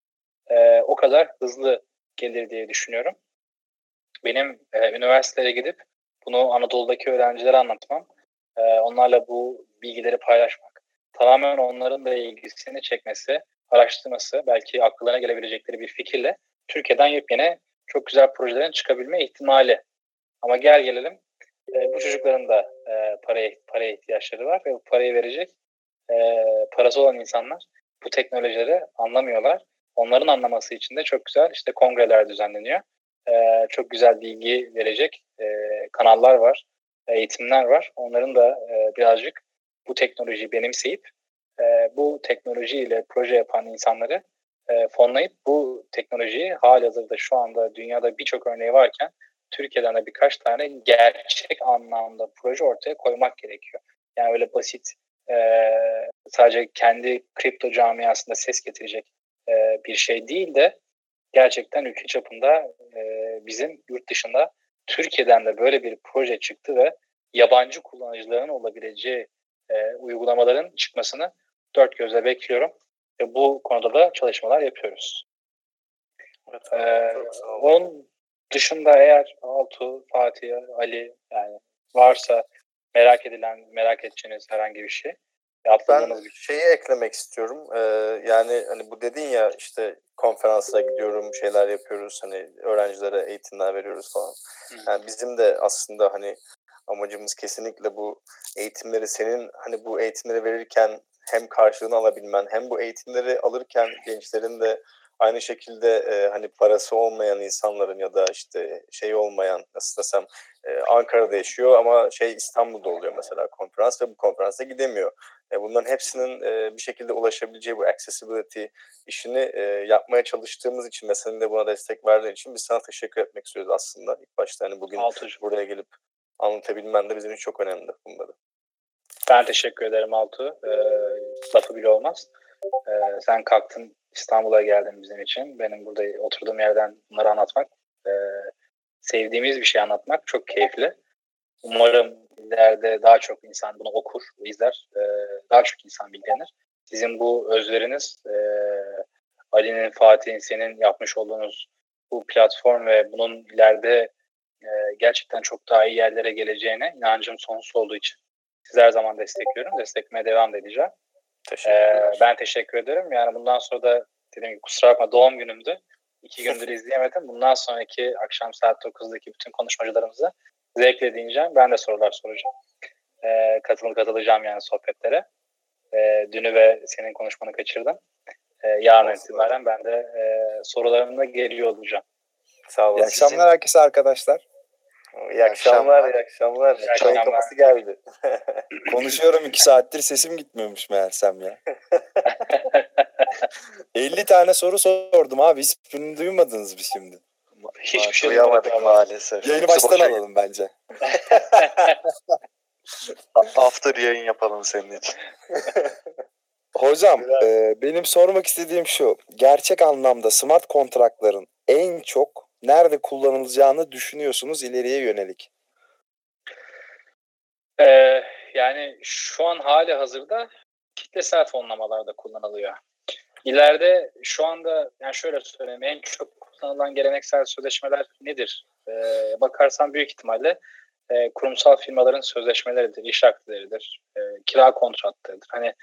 e, o kadar hızlı gelir diye düşünüyorum. Benim e, üniversitelere gidip bunu Anadolu'daki öğrencilere anlatmam, e, onlarla bu bilgileri paylaşmak, tamamen onların da ilgisini çekmesi, araştırması, belki akıllarına gelebilecekleri bir fikirle Türkiye'den yepyeni çok güzel projelerin çıkabilme ihtimali. Ama gel gelelim e, bu çocukların da e, paraya, paraya ihtiyaçları var ve bu parayı verecek e, parası olan insanlar bu teknolojileri anlamıyorlar. Onların anlaması için de çok güzel işte kongreler düzenleniyor. E, çok güzel bilgi verecek e, kanallar var, eğitimler var. Onların da e, birazcık bu teknolojiyi benimseyip e, bu teknolojiyle proje yapan insanları e, fonlayıp bu teknolojiyi halihazırda şu anda dünyada birçok örneği varken Türkiye'den de birkaç tane gerçek anlamda proje ortaya koymak gerekiyor. Yani öyle basit e, sadece kendi kripto camiasında ses getirecek e, bir şey değil de gerçekten ülke çapında e, bizim yurt dışında Türkiye'den de böyle bir proje çıktı ve yabancı kullanıcıların olabileceği e, uygulamaların çıkmasını dört gözle bekliyorum. Ve bu konuda da çalışmalar yapıyoruz. Evet, ee, onun dışında eğer Altu, Fatih, Ali yani varsa merak edilen, merak edeceğiniz herhangi bir şey. Ben bir... şeyi eklemek istiyorum. Ee, yani hani bu dedin ya işte konferanslara gidiyorum, şeyler yapıyoruz. Hani öğrencilere eğitimler veriyoruz falan. Yani bizim de aslında hani amacımız kesinlikle bu eğitimleri senin hani bu eğitimleri verirken hem karşılığını alabilmen hem bu eğitimleri alırken gençlerin de aynı şekilde e, hani parası olmayan insanların ya da işte şey olmayan nasıl desem e, Ankara'da yaşıyor ama şey İstanbul'da oluyor mesela konferans ve bu konferansa gidemiyor. E, bunların hepsinin e, bir şekilde ulaşabileceği bu accessibility işini e, yapmaya çalıştığımız için ve senin de buna destek verdiğin için biz sana teşekkür etmek istiyoruz aslında. İlk başta hani bugün Altıcı. buraya gelip anlatabilmen de bizim için çok önemli bunları. Ben teşekkür ederim Altu. E, lafı bile olmaz. E, sen kalktın İstanbul'a geldin bizim için. Benim burada oturduğum yerden bunları anlatmak, e, sevdiğimiz bir şey anlatmak çok keyifli. Umarım ileride daha çok insan bunu okur, izler, e, daha çok insan bilgilenir. Sizin bu özleriniz, e, Ali'nin, Fatih'in, senin yapmış olduğunuz bu platform ve bunun ileride e, gerçekten çok daha iyi yerlere geleceğine inancım sonsuz olduğu için sizi her zaman destekliyorum. Desteklemeye devam edeceğim. Ee, ben teşekkür ederim. Yani bundan sonra da dediğim gibi kusura bakma doğum günümdü. İki gündür izleyemedim. Bundan sonraki akşam saat 9'daki bütün konuşmacılarımızı zevkle dinleyeceğim. Ben de sorular soracağım. Ee, katıl katılacağım yani sohbetlere. Ee, dünü ve senin konuşmanı kaçırdım. Ee, yarın itibaren ben de e, sorularımla geliyor olacağım. Sağ olun. İyi akşamlar herkese arkadaşlar. İyi akşamlar, iyi akşamlar. İyi Çay akşamlar. kafası geldi. Konuşuyorum iki saattir sesim gitmiyormuş meğersem ya. 50 tane soru sordum abi. Hiçbirini duymadınız mı şimdi? Hiçbir şey Duyamadık maalesef. Yayını Hepsi baştan boşa alalım bence. After yayın yapalım senin için. Hocam e, benim sormak istediğim şu. Gerçek anlamda smart kontratların en çok nerede kullanılacağını düşünüyorsunuz ileriye yönelik? Ee, yani şu an hali hazırda kitlesel fonlamalarda kullanılıyor. İleride şu anda yani şöyle söyleyeyim en çok kullanılan geleneksel sözleşmeler nedir? Ee, bakarsan büyük ihtimalle e, kurumsal firmaların sözleşmeleridir, iş aktleridir, e, kira kontratlarıdır. Hani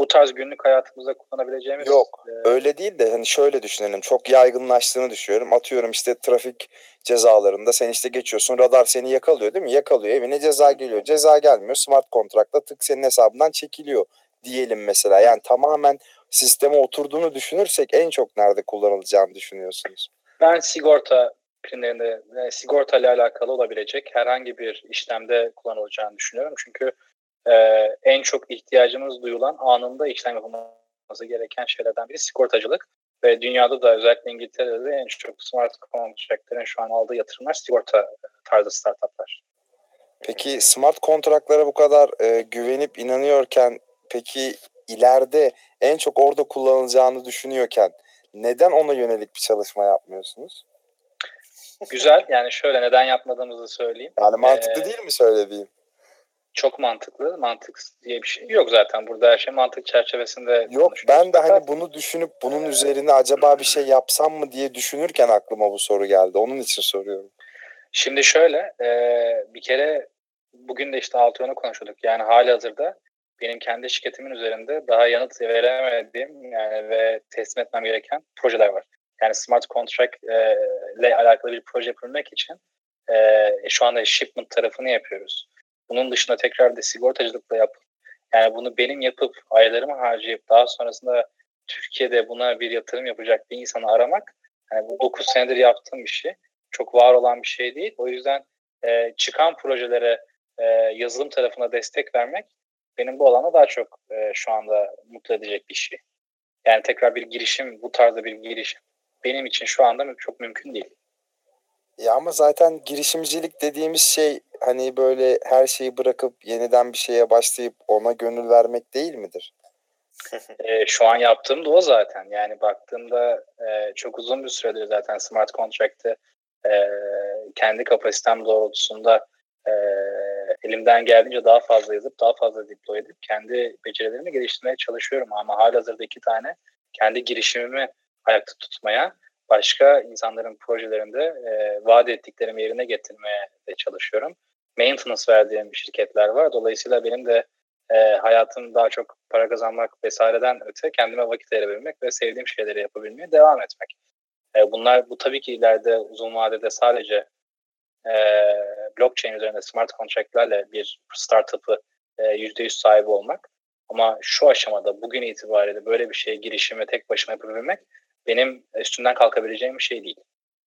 bu tarz günlük hayatımızda kullanabileceğimiz Yok. e, Öyle değil de hani şöyle düşünelim. Çok yaygınlaştığını düşünüyorum. Atıyorum işte trafik cezalarında sen işte geçiyorsun radar seni yakalıyor değil mi? Yakalıyor evine ceza geliyor. Ceza gelmiyor. Smart kontrakta tık senin hesabından çekiliyor diyelim mesela. Yani tamamen sisteme oturduğunu düşünürsek en çok nerede kullanılacağını düşünüyorsunuz. Ben sigorta primlerinde ve sigorta ile alakalı olabilecek herhangi bir işlemde kullanılacağını düşünüyorum. Çünkü e, en çok ihtiyacımız duyulan anında işlem yapılması gereken şeylerden biri sigortacılık. Ve dünyada da özellikle İngiltere'de de en çok smart contract'lerin şu an aldığı yatırımlar sigorta tarzı startuplar. Peki smart kontratlara bu kadar e, güvenip inanıyorken peki ileride en çok orada kullanılacağını düşünüyorken neden ona yönelik bir çalışma yapmıyorsunuz? Güzel yani şöyle neden yapmadığımızı söyleyeyim. Yani mantıklı Ee, değil mi söylediğim? Çok mantıklı. Mantık diye bir şey yok zaten. Burada her şey mantık çerçevesinde Yok ben de hani bunu düşünüp bunun üzerine acaba bir şey yapsam mı diye düşünürken aklıma bu soru geldi. Onun için soruyorum. Şimdi şöyle e, bir kere bugün de işte Altıyon'u konuşuyorduk. Yani hali hazırda benim kendi şirketimin üzerinde daha yanıt veremediğim yani ve teslim etmem gereken projeler var. Yani smart contract e, ile alakalı bir proje yapabilmek için e, şu anda shipment tarafını yapıyoruz. Bunun dışında tekrar da sigortacılıkla yap. Yani bunu benim yapıp aylarımı harcayıp daha sonrasında Türkiye'de buna bir yatırım yapacak bir insanı aramak yani bu 9 senedir yaptığım işi çok var olan bir şey değil. O yüzden e, çıkan projelere e, yazılım tarafına destek vermek benim bu alana daha çok e, şu anda mutlu edecek bir şey. Yani tekrar bir girişim, bu tarzda bir girişim benim için şu anda çok mümkün değil. Ya ama zaten girişimcilik dediğimiz şey hani böyle her şeyi bırakıp yeniden bir şeye başlayıp ona gönül vermek değil midir? E, şu an yaptığım da o zaten. Yani baktığımda e, çok uzun bir süredir zaten smart contract'ı e, kendi kapasitem doğrultusunda e, elimden geldiğince daha fazla yazıp daha fazla deploy edip kendi becerilerimi geliştirmeye çalışıyorum. Ama halihazırda iki tane kendi girişimimi ayakta tutmaya başka insanların projelerinde e, vaat ettiklerimi yerine getirmeye de çalışıyorum. Maintenance verdiğim şirketler var. Dolayısıyla benim de e, hayatım daha çok para kazanmak vesaireden öte kendime vakit ayırabilmek ve sevdiğim şeyleri yapabilmeye devam etmek. E, bunlar bu tabii ki ileride uzun vadede sadece e, blockchain üzerinde smart contract'lerle bir startup'ı e, %100 sahibi olmak. Ama şu aşamada bugün itibariyle böyle bir şeye girişimi tek başıma yapabilmek benim üstünden kalkabileceğim bir şey değil.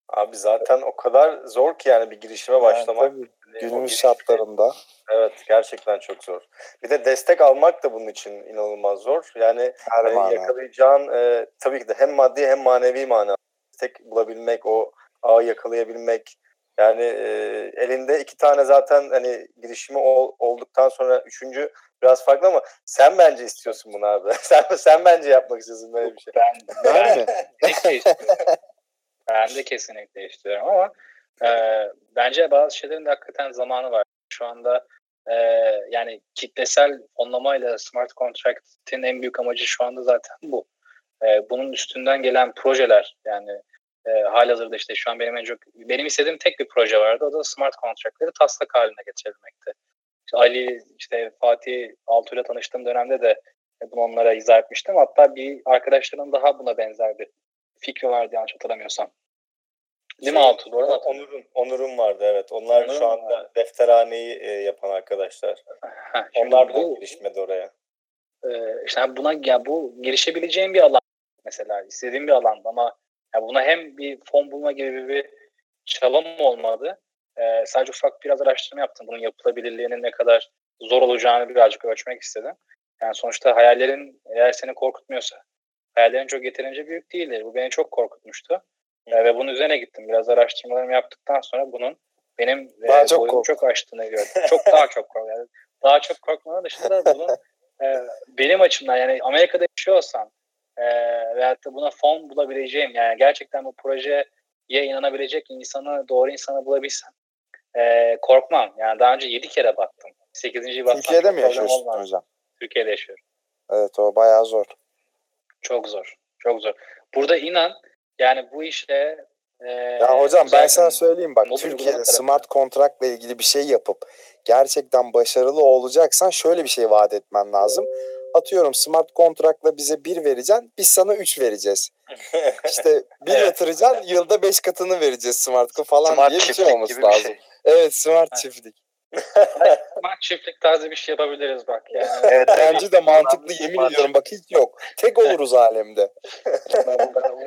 Abi zaten o kadar zor ki yani bir girişime başlamak. Yani tabii, günümüz şartlarında. Evet gerçekten çok zor. Bir de destek almak da bunun için inanılmaz zor. Yani Her manada. yakalayacağın e, tabii ki de hem maddi hem manevi manada destek bulabilmek, o ağı yakalayabilmek. Yani e, elinde iki tane zaten hani girişimi ol- olduktan sonra üçüncü biraz farklı ama sen bence istiyorsun bunu abi. sen sen bence yapmak istiyorsun böyle bir şey. Ben, Ben istiyorum. ben de kesinlikle istiyorum ama e, bence bazı şeylerin de hakikaten zamanı var. Şu anda e, yani kitlesel fonlamayla smart contract'in en büyük amacı şu anda zaten bu. E, bunun üstünden gelen projeler yani e, halihazırda işte şu an benim en çok benim istediğim tek bir proje vardı. O da smart contract'leri taslak haline getirebilmekti. İşte Ali işte Fatih Altuğ'yla tanıştığım dönemde de bunu onlara izah etmiştim. Hatta bir arkadaşlarım daha buna benzer bir fikri vardı yanlış hatırlamıyorsam. Değil mi Şey, Altuğ? Doğru? Onur'un, Onur'un vardı evet. Onlar Onur'un şu anda vardı. defterhaneyi e, yapan arkadaşlar. Onlar da girişmedi oraya. e, işte buna ya bu girişebileceğim bir alan mesela istediğim bir alan ama ya buna hem bir fon bulma gibi bir çabam olmadı. E, sadece ufak biraz araştırma yaptım. Bunun yapılabilirliğinin ne kadar zor olacağını birazcık ölçmek istedim. Yani sonuçta hayallerin eğer seni korkutmuyorsa, hayallerin çok yeterince büyük değildir. Bu beni çok korkutmuştu. E, ve bunun üzerine gittim. Biraz araştırmalarımı yaptıktan sonra bunun benim daha e, çok boyumu çok aştığını gördüm. Çok daha çok korktum. Yani daha çok korkmanın dışında bunun e, benim açımdan yani Amerika'da yaşıyor olsam e, veyahut da buna fon bulabileceğim yani gerçekten bu projeye inanabilecek insanı doğru insanı bulabilsem e, korkmam. Yani daha önce 7 kere battım. 8. battım. Türkiye'de mi yaşıyorsun hocam? Türkiye'de yaşıyorum. Evet o bayağı zor. Çok zor. Çok zor. Burada inan yani bu işe e, ya hocam ben sana söyleyeyim bak Türkiye'de smart kontraktla ilgili bir şey yapıp gerçekten başarılı olacaksan şöyle bir şey vaat etmen lazım. Atıyorum smart kontrakla bize bir vereceksin biz sana üç vereceğiz. İşte bir evet. yatıracaksın yılda beş katını vereceğiz smart falan smart diye bir şey olması lazım. Şey. Evet smart evet. çiftlik. smart çiftlik tarzı bir şey yapabiliriz bak yani. Evet bence de mantıklı yemin ediyorum bak hiç yok. Tek oluruz alemde.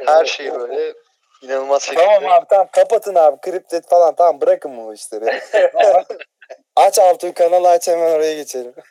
Her şeyi böyle inanılmaz şekilde. Tamam abi tamam kapatın abi kriptet falan tamam bırakın bu işleri. aç altın kanalı aç hemen oraya geçelim.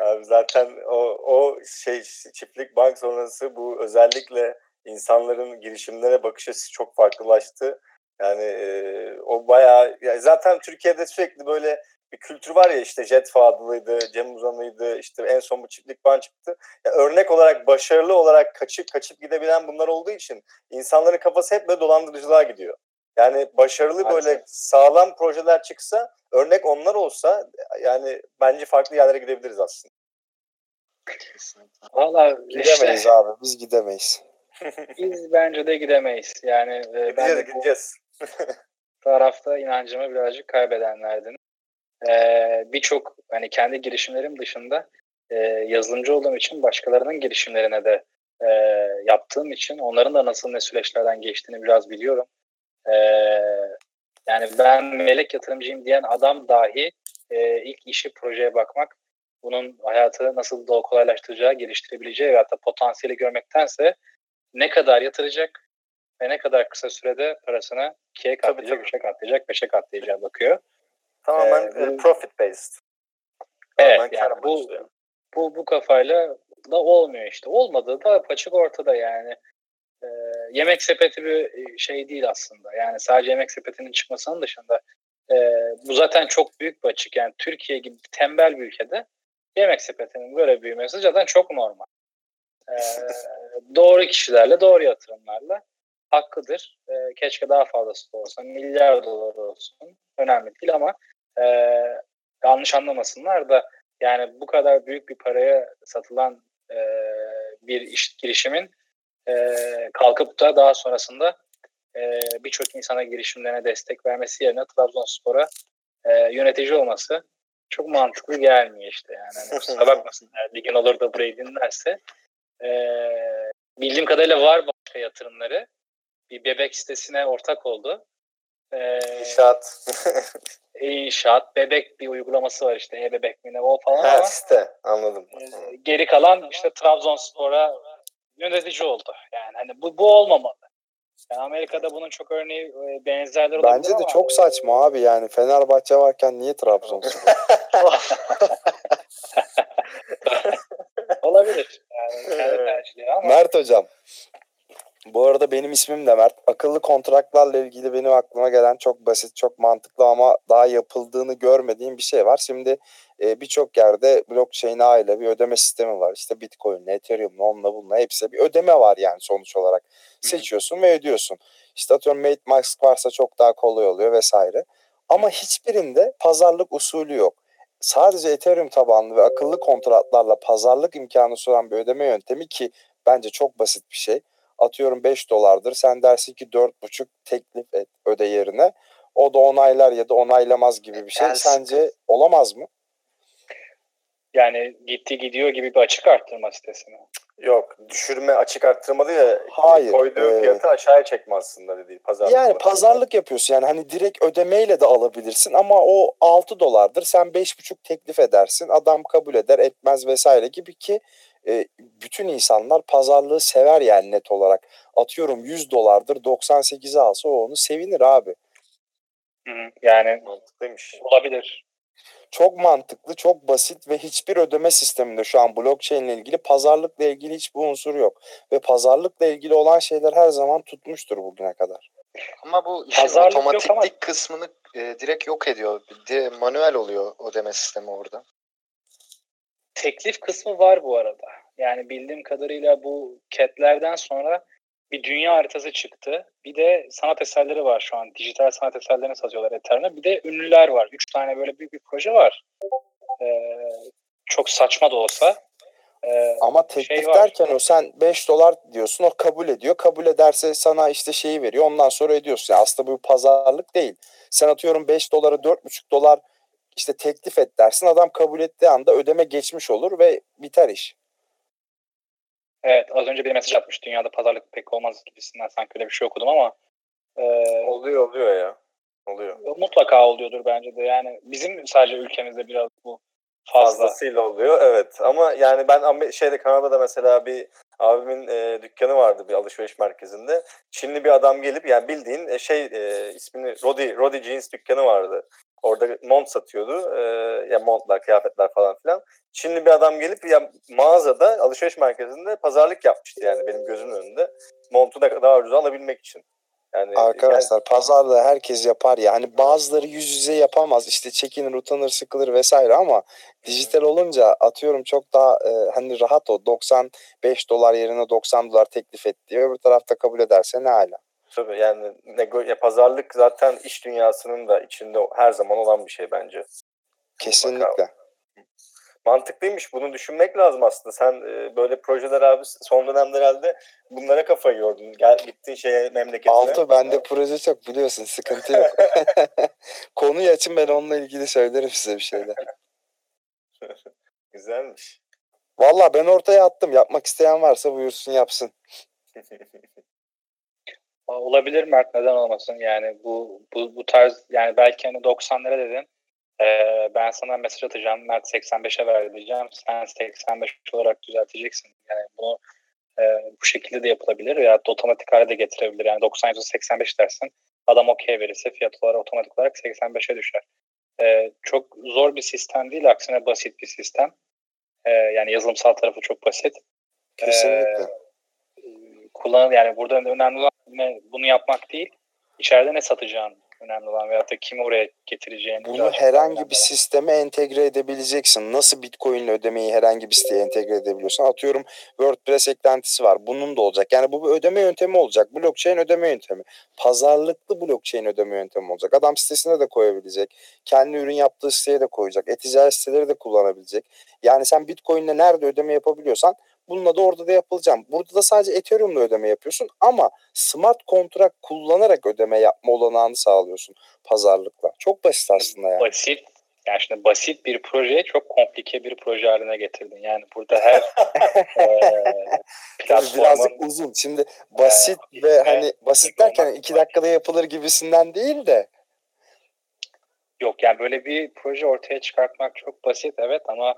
Abi zaten o, o şey çiftlik bank sonrası bu özellikle insanların girişimlere bakış açısı çok farklılaştı. Yani e, o bayağı yani zaten Türkiye'de sürekli böyle bir kültür var ya işte Jet Fadıl'ıydı, Cem Uzan'ıydı, işte en son bu çiftlik ban çıktı. Yani örnek olarak başarılı olarak kaçıp kaçıp gidebilen bunlar olduğu için insanların kafası hep böyle dolandırıcılığa gidiyor. Yani başarılı böyle evet. sağlam projeler çıksa örnek onlar olsa yani bence farklı yerlere gidebiliriz aslında. Valla gidemeyiz işte, abi biz gidemeyiz. biz bence de gidemeyiz. Yani gideceğiz, ben de gideceğiz. tarafta inancımı birazcık kaybedenlerdim. Ee, Birçok hani kendi girişimlerim dışında e, yazılımcı olduğum için başkalarının girişimlerine de e, yaptığım için onların da nasıl ne süreçlerden geçtiğini biraz biliyorum. E, yani ben melek yatırımcıyım diyen adam dahi e, ilk işi projeye bakmak, bunun hayatı nasıl daha kolaylaştıracağı, geliştirebileceği ve hatta potansiyeli görmektense ne kadar yatıracak ve ne kadar kısa sürede parasını ikiye katlayacak, üçe katlayacak, beşe katlayacağı bakıyor. Tamamen ee, profit based. Evet Tamamen yani bu, bu, bu kafayla da olmuyor işte. Olmadığı da açık ortada yani. Ee, yemek sepeti bir şey değil aslında. Yani sadece yemek sepetinin çıkmasının dışında e, bu zaten çok büyük bir açık. Yani Türkiye gibi tembel bir ülkede yemek sepetinin böyle büyümesi zaten çok normal. Ee, doğru kişilerle, doğru yatırımlarla hakkıdır. Ee, keşke daha fazlası da olsa, milyar dolar olsun. Önemli değil ama e, yanlış anlamasınlar da yani bu kadar büyük bir paraya satılan e, bir iş girişimin e, kalkıp da daha sonrasında e, birçok insana girişimlerine destek vermesi yerine Trabzonspor'a e, yönetici olması çok mantıklı gelmiyor işte yani. Hani kusura bakmasınlar ligin olur da burayı dinlerse. E, bildiğim kadarıyla var başka yatırımları. Bir bebek sitesine ortak oldu. E, İnşaat. inşaat, bebek bir uygulaması var işte e-bebek mi ne o falan ha, ama site anladım. E, geri kalan işte Trabzonspor'a yönetici oldu. Yani hani bu, bu olmamalı. Yani Amerika'da bunun çok örneği e, benzerleri olabilir Bence de ama... çok saçma abi yani Fenerbahçe varken niye Trabzonspor? olabilir. Yani ama. Mert hocam bu arada benim ismim de Mert. Akıllı kontratlarla ilgili benim aklıma gelen çok basit, çok mantıklı ama daha yapıldığını görmediğim bir şey var. Şimdi e, birçok yerde blockchain ağıyla bir ödeme sistemi var. İşte Bitcoin, Ethereum, onunla bununla hepsi bir ödeme var yani sonuç olarak. Seçiyorsun ve ödüyorsun. İşte atıyorum MateMask varsa çok daha kolay oluyor vesaire. Ama hiçbirinde pazarlık usulü yok. Sadece Ethereum tabanlı ve akıllı kontratlarla pazarlık imkanı sunan bir ödeme yöntemi ki bence çok basit bir şey atıyorum 5 dolardır. Sen dersin ki 4,5 teklif et öde yerine. O da onaylar ya da onaylamaz gibi bir şey. Yani Sence olamaz mı? Yani gitti gidiyor gibi bir açık arttırma sitesi mi? Yok düşürme açık arttırma değil ya Hayır, koyduğu e, fiyatı aşağıya çekme aslında dediği pazarlık. Yani pazarlık yapıyorsun yani hani direkt ödemeyle de alabilirsin ama o 6 dolardır sen 5,5 teklif edersin adam kabul eder etmez vesaire gibi ki e, bütün insanlar pazarlığı sever yani net olarak. Atıyorum 100 dolardır 98'e alsa o onu sevinir abi. Yani Mantıklıymış. olabilir. Çok mantıklı, çok basit ve hiçbir ödeme sisteminde şu an blockchain ile ilgili pazarlıkla ilgili hiçbir unsur yok. Ve pazarlıkla ilgili olan şeyler her zaman tutmuştur bugüne kadar. Ama bu işin Pazarlık otomatiklik ama- kısmını e, direkt yok ediyor. De, manuel oluyor ödeme sistemi orada. Teklif kısmı var bu arada. Yani bildiğim kadarıyla bu catlerden sonra bir dünya haritası çıktı. Bir de sanat eserleri var şu an. Dijital sanat eserlerini satıyorlar Ethereum'da. Bir de ünlüler var. Üç tane böyle büyük bir proje var. Ee, çok saçma da olsa. Ee, Ama teklif Şey var. derken o sen 5 dolar diyorsun o kabul ediyor. Kabul ederse sana işte şeyi veriyor ondan sonra ödüyorsun. Yani aslında bu bir pazarlık değil. Sen atıyorum 5 doları 4,5 dolar işte teklif et dersin. Adam kabul ettiği anda ödeme geçmiş olur ve biter iş. evet az önce bir mesaj atmış. Dünyada pazarlık pek olmaz gibisinden sanki öyle bir şey okudum ama e, Oluyor oluyor ya. Oluyor. mutlaka oluyordur bence de. Yani bizim sadece ülkemizde biraz bu fazla. Fazlasıyla oluyor evet ama yani ben şeyde Kanada'da mesela bir abimin e, dükkanı vardı bir alışveriş merkezinde. Çinli bir adam gelip yani bildiğin e, şey e, ismini Rodi Rodi Jeans dükkanı vardı. Orada mont satıyordu. E, ya montlar, kıyafetler falan filan. Çinli bir adam gelip ya mağazada alışveriş merkezinde pazarlık yapmıştı yani benim gözümün önünde. Montu da daha ucuza alabilmek için. Yani Arkadaşlar pazarda herkes yapar ya. Hani bazıları yüz yüze yapamaz. İşte çekinir, utanır, sıkılır vesaire ama dijital olunca atıyorum çok daha e, hani rahat o. 95 dolar yerine 90 dolar teklif etti. Öbür tarafta kabul ederse ne hala. Tabii yani nego- ya pazarlık zaten iş dünyasının da içinde her zaman olan bir şey bence. Kesinlikle. Mantıklıymış. Bunu düşünmek lazım aslında. Sen e, böyle projeler abi son dönemde herhalde bunlara kafayı yordun. Gel gittin şeye memleketine. Altı bende proje çok biliyorsun sıkıntı yok. Konuyu açın ben onunla ilgili söylerim size bir şeyler. Güzelmiş. Valla ben ortaya attım. Yapmak isteyen varsa buyursun yapsın. Olabilir Mert neden olmasın? Yani bu bu, bu tarz yani belki hani 90 lira dedin. Ee, ben sana mesaj atacağım. Mert 85'e ver diyeceğim. Sen 85 olarak düzelteceksin. Yani bunu e, bu şekilde de yapılabilir veya da otomatik hale de getirebilir. Yani 90 85 dersin. Adam okey verirse fiyat olarak otomatik olarak 85'e düşer. Ee, çok zor bir sistem değil aksine basit bir sistem. Ee, yani yazılımsal tarafı çok basit. Kesinlikle. Kullanıl yani burada önemli olan ne, bunu yapmak değil içeride ne satacağın önemli olan veyahut da kimi oraya getireceğin Bunu herhangi bir sisteme entegre edebileceksin. Nasıl Bitcoin ile ödemeyi herhangi bir siteye entegre edebiliyorsan. Atıyorum WordPress eklentisi var. Bunun da olacak. Yani bu bir ödeme yöntemi olacak. Blockchain ödeme yöntemi. Pazarlıklı blockchain ödeme yöntemi olacak. Adam sitesine de koyabilecek. Kendi ürün yaptığı siteye de koyacak. E-ticaret siteleri de kullanabilecek. Yani sen Bitcoin ile nerede ödeme yapabiliyorsan bununla da orada da yapılacağım. Burada da sadece Ethereum'la ödeme yapıyorsun ama smart kontrat kullanarak ödeme yapma olanağını sağlıyorsun pazarlıkla. Çok basit aslında yani. basit yani şimdi basit bir projeyi çok komplike bir proje haline getirdin. Yani burada her e, platformun birazcık uzun. Şimdi basit ve evet, hani basit derken iki dakikada yapılır gibisinden değil de yok yani böyle bir proje ortaya çıkartmak çok basit evet ama e,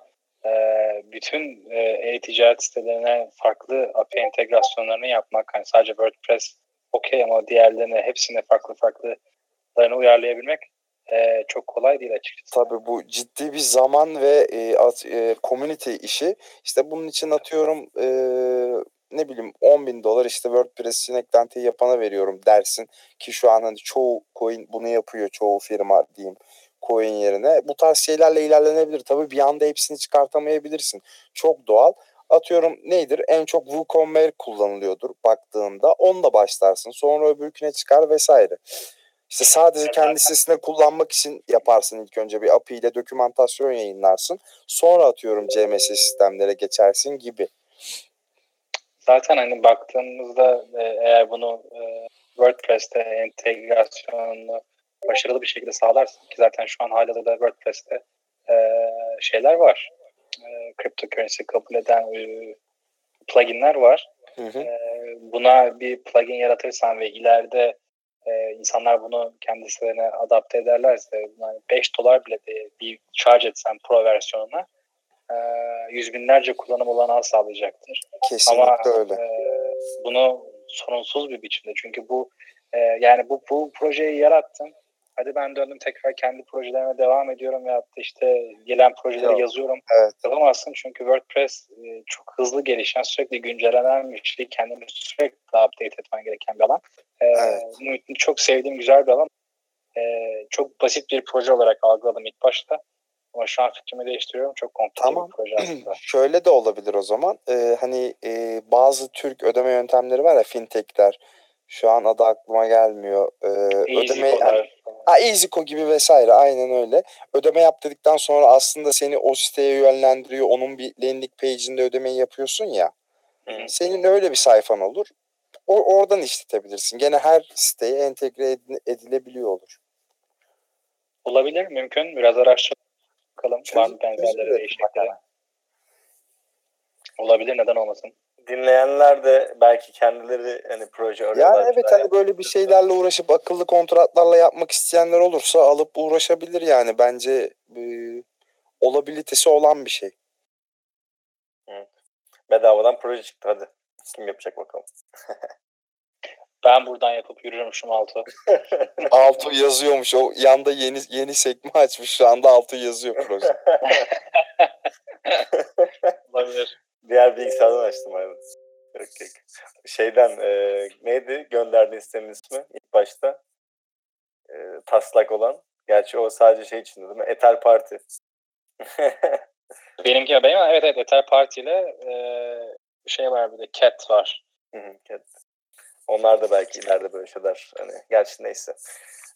bütün e, e-ticaret sitelerine farklı API entegrasyonlarını yapmak hani sadece WordPress okey ama diğerlerine hepsine farklı farklılarını uyarlayabilmek e, çok kolay değil açıkçası. tabii bu ciddi bir zaman ve e, at, e, community işi. İşte bunun için atıyorum e, ne bileyim 10 bin dolar işte WordPress'in eklentiyi yapana veriyorum dersin ki şu an hani çoğu coin bunu yapıyor çoğu firma diyeyim coin yerine. Bu tarz şeylerle ilerlenebilir. Tabii bir anda hepsini çıkartamayabilirsin. Çok doğal. Atıyorum nedir? En çok WooCommerce kullanılıyordur baktığında. Onunla başlarsın. Sonra öbürküne çıkar vesaire. İşte sadece kendi sitesinde kullanmak için yaparsın ilk önce bir API ile dokümantasyon yayınlarsın. Sonra atıyorum CMS sistemlere geçersin gibi. Zaten hani baktığımızda e, eğer bunu e, WordPress'te entegrasyonunu başarılı bir şekilde sağlarsın ki zaten şu an hala da WordPress'te e, şeyler var. E, cryptocurrency kabul eden e, pluginler var. Hı hı. E, buna bir plugin yaratırsan ve ileride e, insanlar bunu kendi sitelerine adapte ederlerse yani 5 dolar bile de bir charge etsen pro versiyonuna e, yüz binlerce kullanım olanağı sağlayacaktır. Kesinlikle Ama öyle. e, bunu sorunsuz bir biçimde çünkü bu e, yani bu, bu projeyi yarattım. Hadi ben döndüm tekrar kendi projelerime devam ediyorum ya da işte gelen projeleri Yok. yazıyorum. Evet. Yapamazsın çünkü WordPress e, çok hızlı gelişen, sürekli güncellenen bir şey. Kendini sürekli update etmen gereken bir alan. E, Evet. Muhit'in çok sevdiğim güzel bir alan. E, çok basit bir proje olarak algıladım ilk başta. Ama şu an fikrimi değiştiriyorum. Çok komplike Tamam. bir proje aslında. Şöyle de olabilir o zaman. Ee, hani e, bazı Türk ödeme yöntemleri var ya fintechler. Şu an adı aklıma gelmiyor. Ee, ödeme yani, ha, EasyCo gibi vesaire aynen öyle. Ödeme yap dedikten sonra aslında seni o siteye yönlendiriyor. Onun bir landing page'inde ödemeyi yapıyorsun ya. Hı hı. Senin öyle bir sayfan olur. O, oradan işletebilirsin. Gene her siteye entegre edile- edilebiliyor olur. Olabilir, mümkün. Biraz araştıralım. Bakalım var mı benzerleri. Olabilir, neden olmasın? Dinleyenler de belki kendileri hani proje Yani arıyorlar. evet hani böyle bir şeylerle uğraşıp akıllı kontratlarla yapmak isteyenler olursa alıp uğraşabilir yani. Bence e, olabilitesi olan bir şey. Bedavadan proje çıktı hadi. Kim yapacak bakalım. Ben buradan yapıp yürürmüşüm altı. Altu yazıyormuş. O yanda yeni yeni sekme açmış. Şu anda Altu yazıyor proje. Olabilir. Diğer bilgisayardan açtım aynen. Yok, yok. Şeyden e, neydi gönderdiğin sitenin ismi ilk başta? E, taslak olan. Gerçi o sadece şey için değil mi? Ether Party. Benimki benim evet evet Ether Party ile e, şey var bir de Cat var. Hı hı, evet. Onlar da belki ileride böyle şeyler. Hani, gerçi neyse.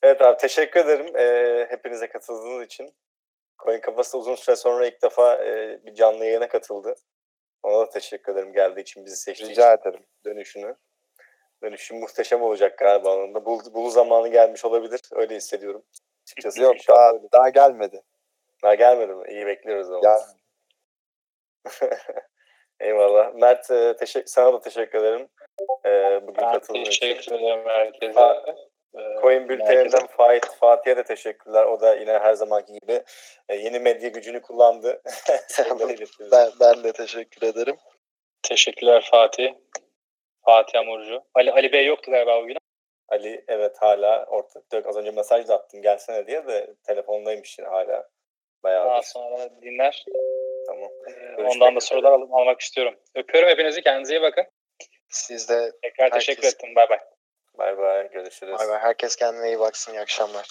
Evet abi teşekkür ederim e, hepinize katıldığınız için. Coin Kafası uzun süre sonra ilk defa e, bir canlı yayına katıldı. Ona da teşekkür ederim geldiği için, bizi seçtiği Rica için ederim. dönüşünü. Dönüşü muhteşem olacak galiba onun da. Bulu, bulu zamanı gelmiş olabilir. Öyle hissediyorum. Açıkçası Yok daha, öyle. daha gelmedi. Daha gelmedi mi? İyi bekliyoruz o zaman. Gel. Eyvallah. Mert e, teşekkür, sana da teşekkür ederim. E, bugün Ben katıldığın için. teşekkür ederim herkese. Ha, Coin herkese. Bülteni'nden Fatih, Fatih'e de teşekkürler. O da yine her zamanki gibi e, yeni medya gücünü kullandı. Ben, ben de teşekkür ederim. Teşekkürler Fatih. Fatih Amurcu. Ali, Ali Bey yoktu galiba bugün. Ali evet hala ortak. Yok, Az önce mesaj da attım gelsene diye de telefondaymış yine hala. Bayağı. Daha sonra dinler. Tamam. E, Görüşmek ondan da sorular al- almak istiyorum. Öpüyorum hepinizi. Kendinize iyi bakın. Siz de Tekrar Herkes- teşekkür ettim. Bay bay. Bay bay. Görüşürüz. bay bay. Herkes kendine iyi baksın. İyi akşamlar.